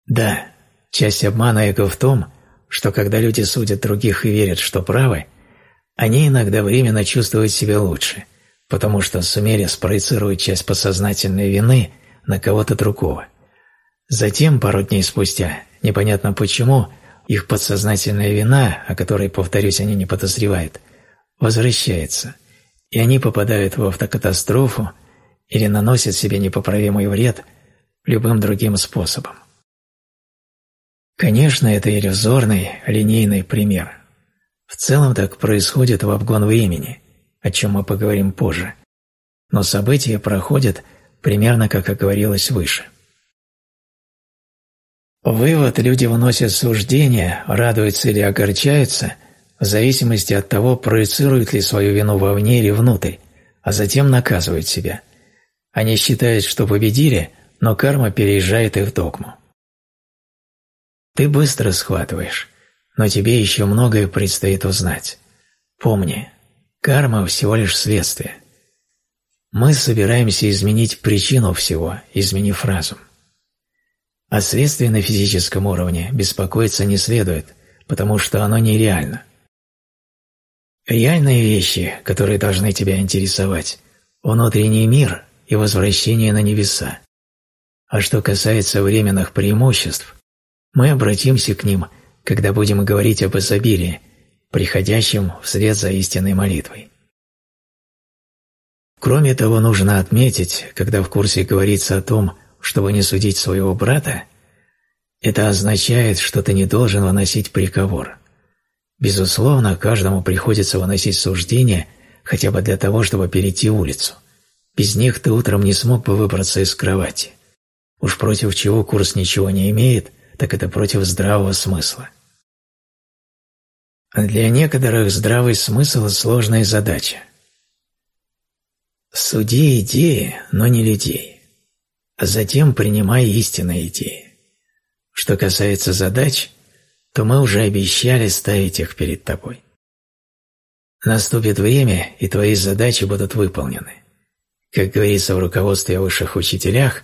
Да, часть обмана эго в том, что когда люди судят других и верят, что правы, они иногда временно чувствуют себя лучше, потому что сумели спроецировать часть подсознательной вины – на кого-то другого. Затем, пару дней спустя, непонятно почему, их подсознательная вина, о которой, повторюсь, они не подозревают, возвращается, и они попадают в автокатастрофу или наносят себе непоправимый вред любым другим способом. Конечно, это иллюзорный, линейный пример. В целом так происходит в обгон времени, о чем мы поговорим позже. Но события проходят – примерно как оговорилось выше. Вывод люди выносят суждения, радуются или огорчаются, в зависимости от того, проецируют ли свою вину вовне или внутрь, а затем наказывают себя. Они считают, что победили, но карма переезжает их догму. Ты быстро схватываешь, но тебе еще многое предстоит узнать. Помни, карма всего лишь следствие – мы собираемся изменить причину всего, изменив разум. О следствии на физическом уровне беспокоиться не следует, потому что оно нереально. Реальные вещи, которые должны тебя интересовать – внутренний мир и возвращение на небеса. А что касается временных преимуществ, мы обратимся к ним, когда будем говорить об изобилии, приходящем вслед за истинной молитвой. Кроме того, нужно отметить, когда в курсе говорится о том, чтобы не судить своего брата, это означает, что ты не должен выносить приговор, Безусловно, каждому приходится выносить суждения хотя бы для того, чтобы перейти улицу. Без них ты утром не смог бы выбраться из кровати. Уж против чего курс ничего не имеет, так это против здравого смысла. Для некоторых здравый смысл – сложная задача. Суди идеи, но не людей. А затем принимай истинные идеи. Что касается задач, то мы уже обещали ставить их перед тобой. Наступит время, и твои задачи будут выполнены. Как говорится в руководстве о высших учителях,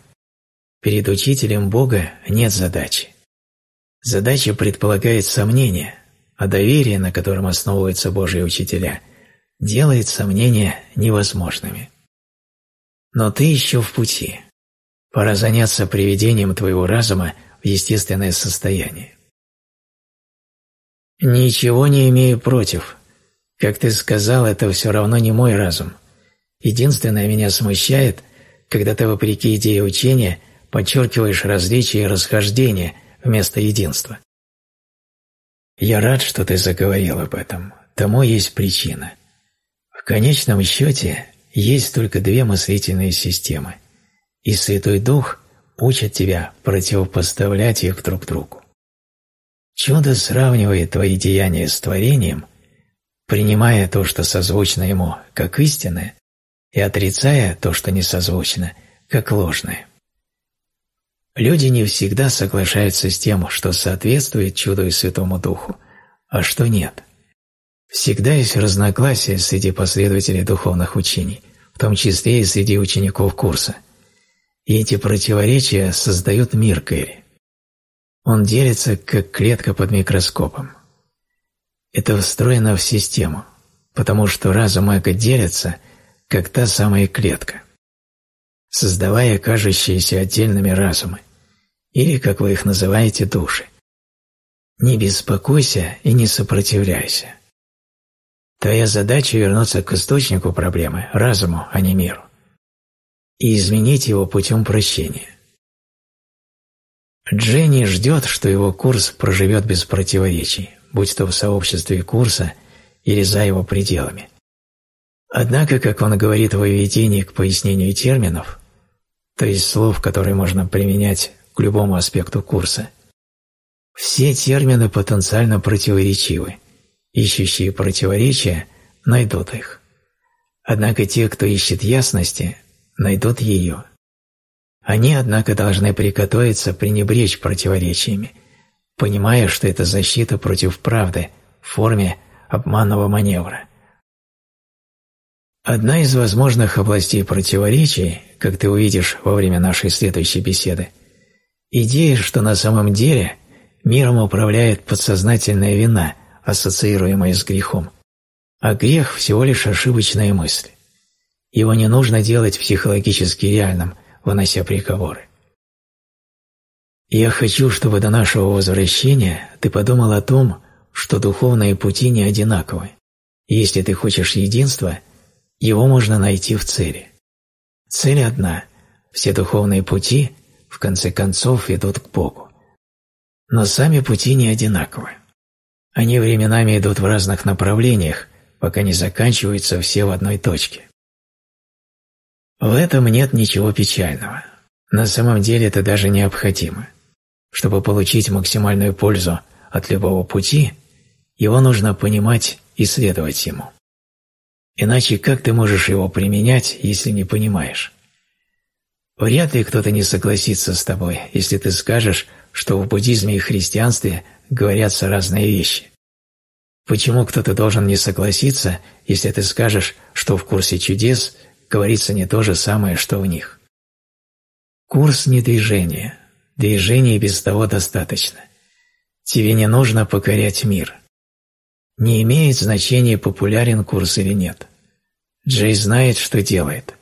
перед учителем Бога нет задачи. Задача предполагает сомнение, а доверие, на котором основываются Божьи учителя, делает сомнения невозможными. Но ты еще в пути. Пора заняться приведением твоего разума в естественное состояние. Ничего не имею против. Как ты сказал, это все равно не мой разум. Единственное меня смущает, когда ты, вопреки идее учения, подчеркиваешь различия и расхождения вместо единства. Я рад, что ты заговорил об этом. Тому есть причина. В конечном счете есть только две мыслительные системы, и Святой Дух учит тебя противопоставлять их друг другу. Чудо сравнивает твои деяния с творением, принимая то, что созвучно ему, как истинное, и отрицая то, что не созвучно, как ложное. Люди не всегда соглашаются с тем, что соответствует чуду и Святому Духу, а что нет. Всегда есть разногласия среди последователей духовных учений, в том числе и среди учеников курса. И эти противоречия создают мир Кэрри. Он делится, как клетка под микроскопом. Это встроено в систему, потому что разум эго делится, как та самая клетка создавая кажущиеся отдельными разумы, или, как вы их называете, души. Не беспокойся и не сопротивляйся. Твоя задача вернуться к источнику проблемы, разуму, а не миру, и изменить его путем прощения. Дженни ждет, что его курс проживет без противоречий, будь то в сообществе курса или за его пределами. Однако, как он говорит в выведении к пояснению терминов, то есть слов, которые можно применять к любому аспекту курса. Все термины потенциально противоречивы. Ищущие противоречия найдут их. Однако те, кто ищет ясности, найдут ее. Они, однако, должны приготовиться пренебречь противоречиями, понимая, что это защита против правды в форме обманного маневра – Одна из возможных областей противоречий, как ты увидишь во время нашей следующей беседы, идея, что на самом деле миром управляет подсознательная вина, ассоциируемая с грехом, а грех всего лишь ошибочная мысль. Его не нужно делать психологически реальным, вынося приговоры. Я хочу, чтобы до нашего возвращения ты подумал о том, что духовные пути не одинаковы. если ты хочешь единства – его можно найти в цели. Цель одна – все духовные пути, в конце концов, ведут к Богу. Но сами пути не одинаковы. Они временами идут в разных направлениях, пока не заканчиваются все в одной точке. В этом нет ничего печального. На самом деле это даже необходимо. Чтобы получить максимальную пользу от любого пути, его нужно понимать и следовать ему. Иначе как ты можешь его применять, если не понимаешь? Вряд ли кто-то не согласится с тобой, если ты скажешь, что в буддизме и христианстве говорятся разные вещи. Почему кто-то должен не согласиться, если ты скажешь, что в курсе чудес говорится не то же самое, что в них? Курс не движение. Движения без того достаточно. Тебе не нужно покорять мир. Не имеет значения, популярен курс или нет. Джей знает, что делает.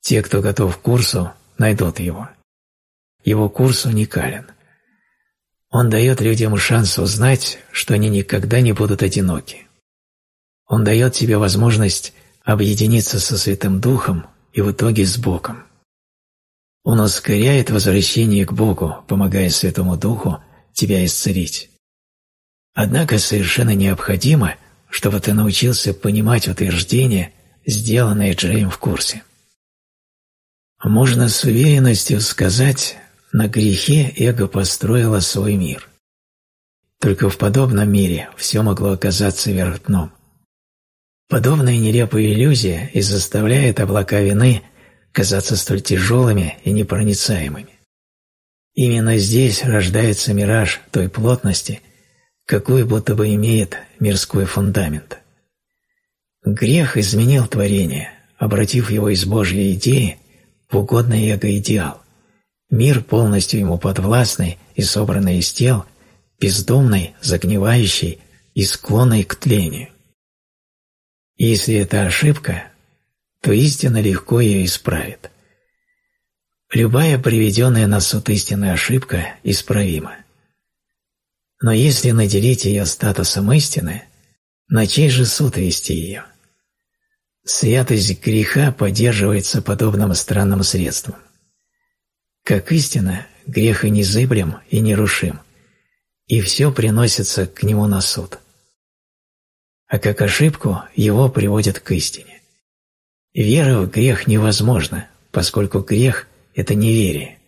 Те, кто готов к курсу, найдут его. Его курс уникален. Он дает людям шанс узнать, что они никогда не будут одиноки. Он дает тебе возможность объединиться со Святым Духом и в итоге с Богом. Он ускоряет возвращение к Богу, помогая Святому Духу тебя исцелить. Однако совершенно необходимо, чтобы ты научился понимать утверждения, сделанные Джеем в курсе. Можно с уверенностью сказать, на грехе эго построило свой мир. Только в подобном мире все могло оказаться вверх дном. Подобная нелепая иллюзия и заставляет облака вины казаться столь тяжелыми и непроницаемыми. Именно здесь рождается мираж той плотности, какой будто бы имеет мирской фундамент. Грех изменил творение, обратив его из Божьей идеи в угодный эго-идеал. Мир, полностью ему подвластный и собранный из тел, бездумный, загнивающий и склонный к тлению. если это ошибка, то истина легко ее исправит. Любая приведенная на суд истинная ошибка исправима. Но если наделить ее статусом истины, на чей же суд вести ее? Святость греха поддерживается подобным странным средством. Как истина, грех и незыблем, и нерушим, и все приносится к нему на суд. А как ошибку его приводят к истине. Вера в грех невозможна, поскольку грех – это неверие.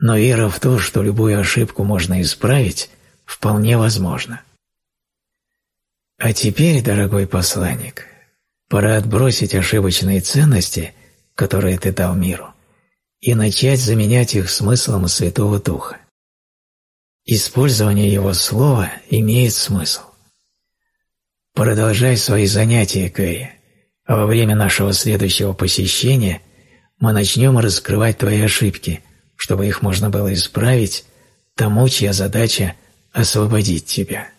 Но вера в то, что любую ошибку можно исправить, вполне возможна. А теперь, дорогой посланник, Пора отбросить ошибочные ценности, которые ты дал миру, и начать заменять их смыслом Святого Духа. Использование Его Слова имеет смысл. Продолжай свои занятия, Кэрри, а во время нашего следующего посещения мы начнем раскрывать твои ошибки, чтобы их можно было исправить тому, чья задача – освободить тебя.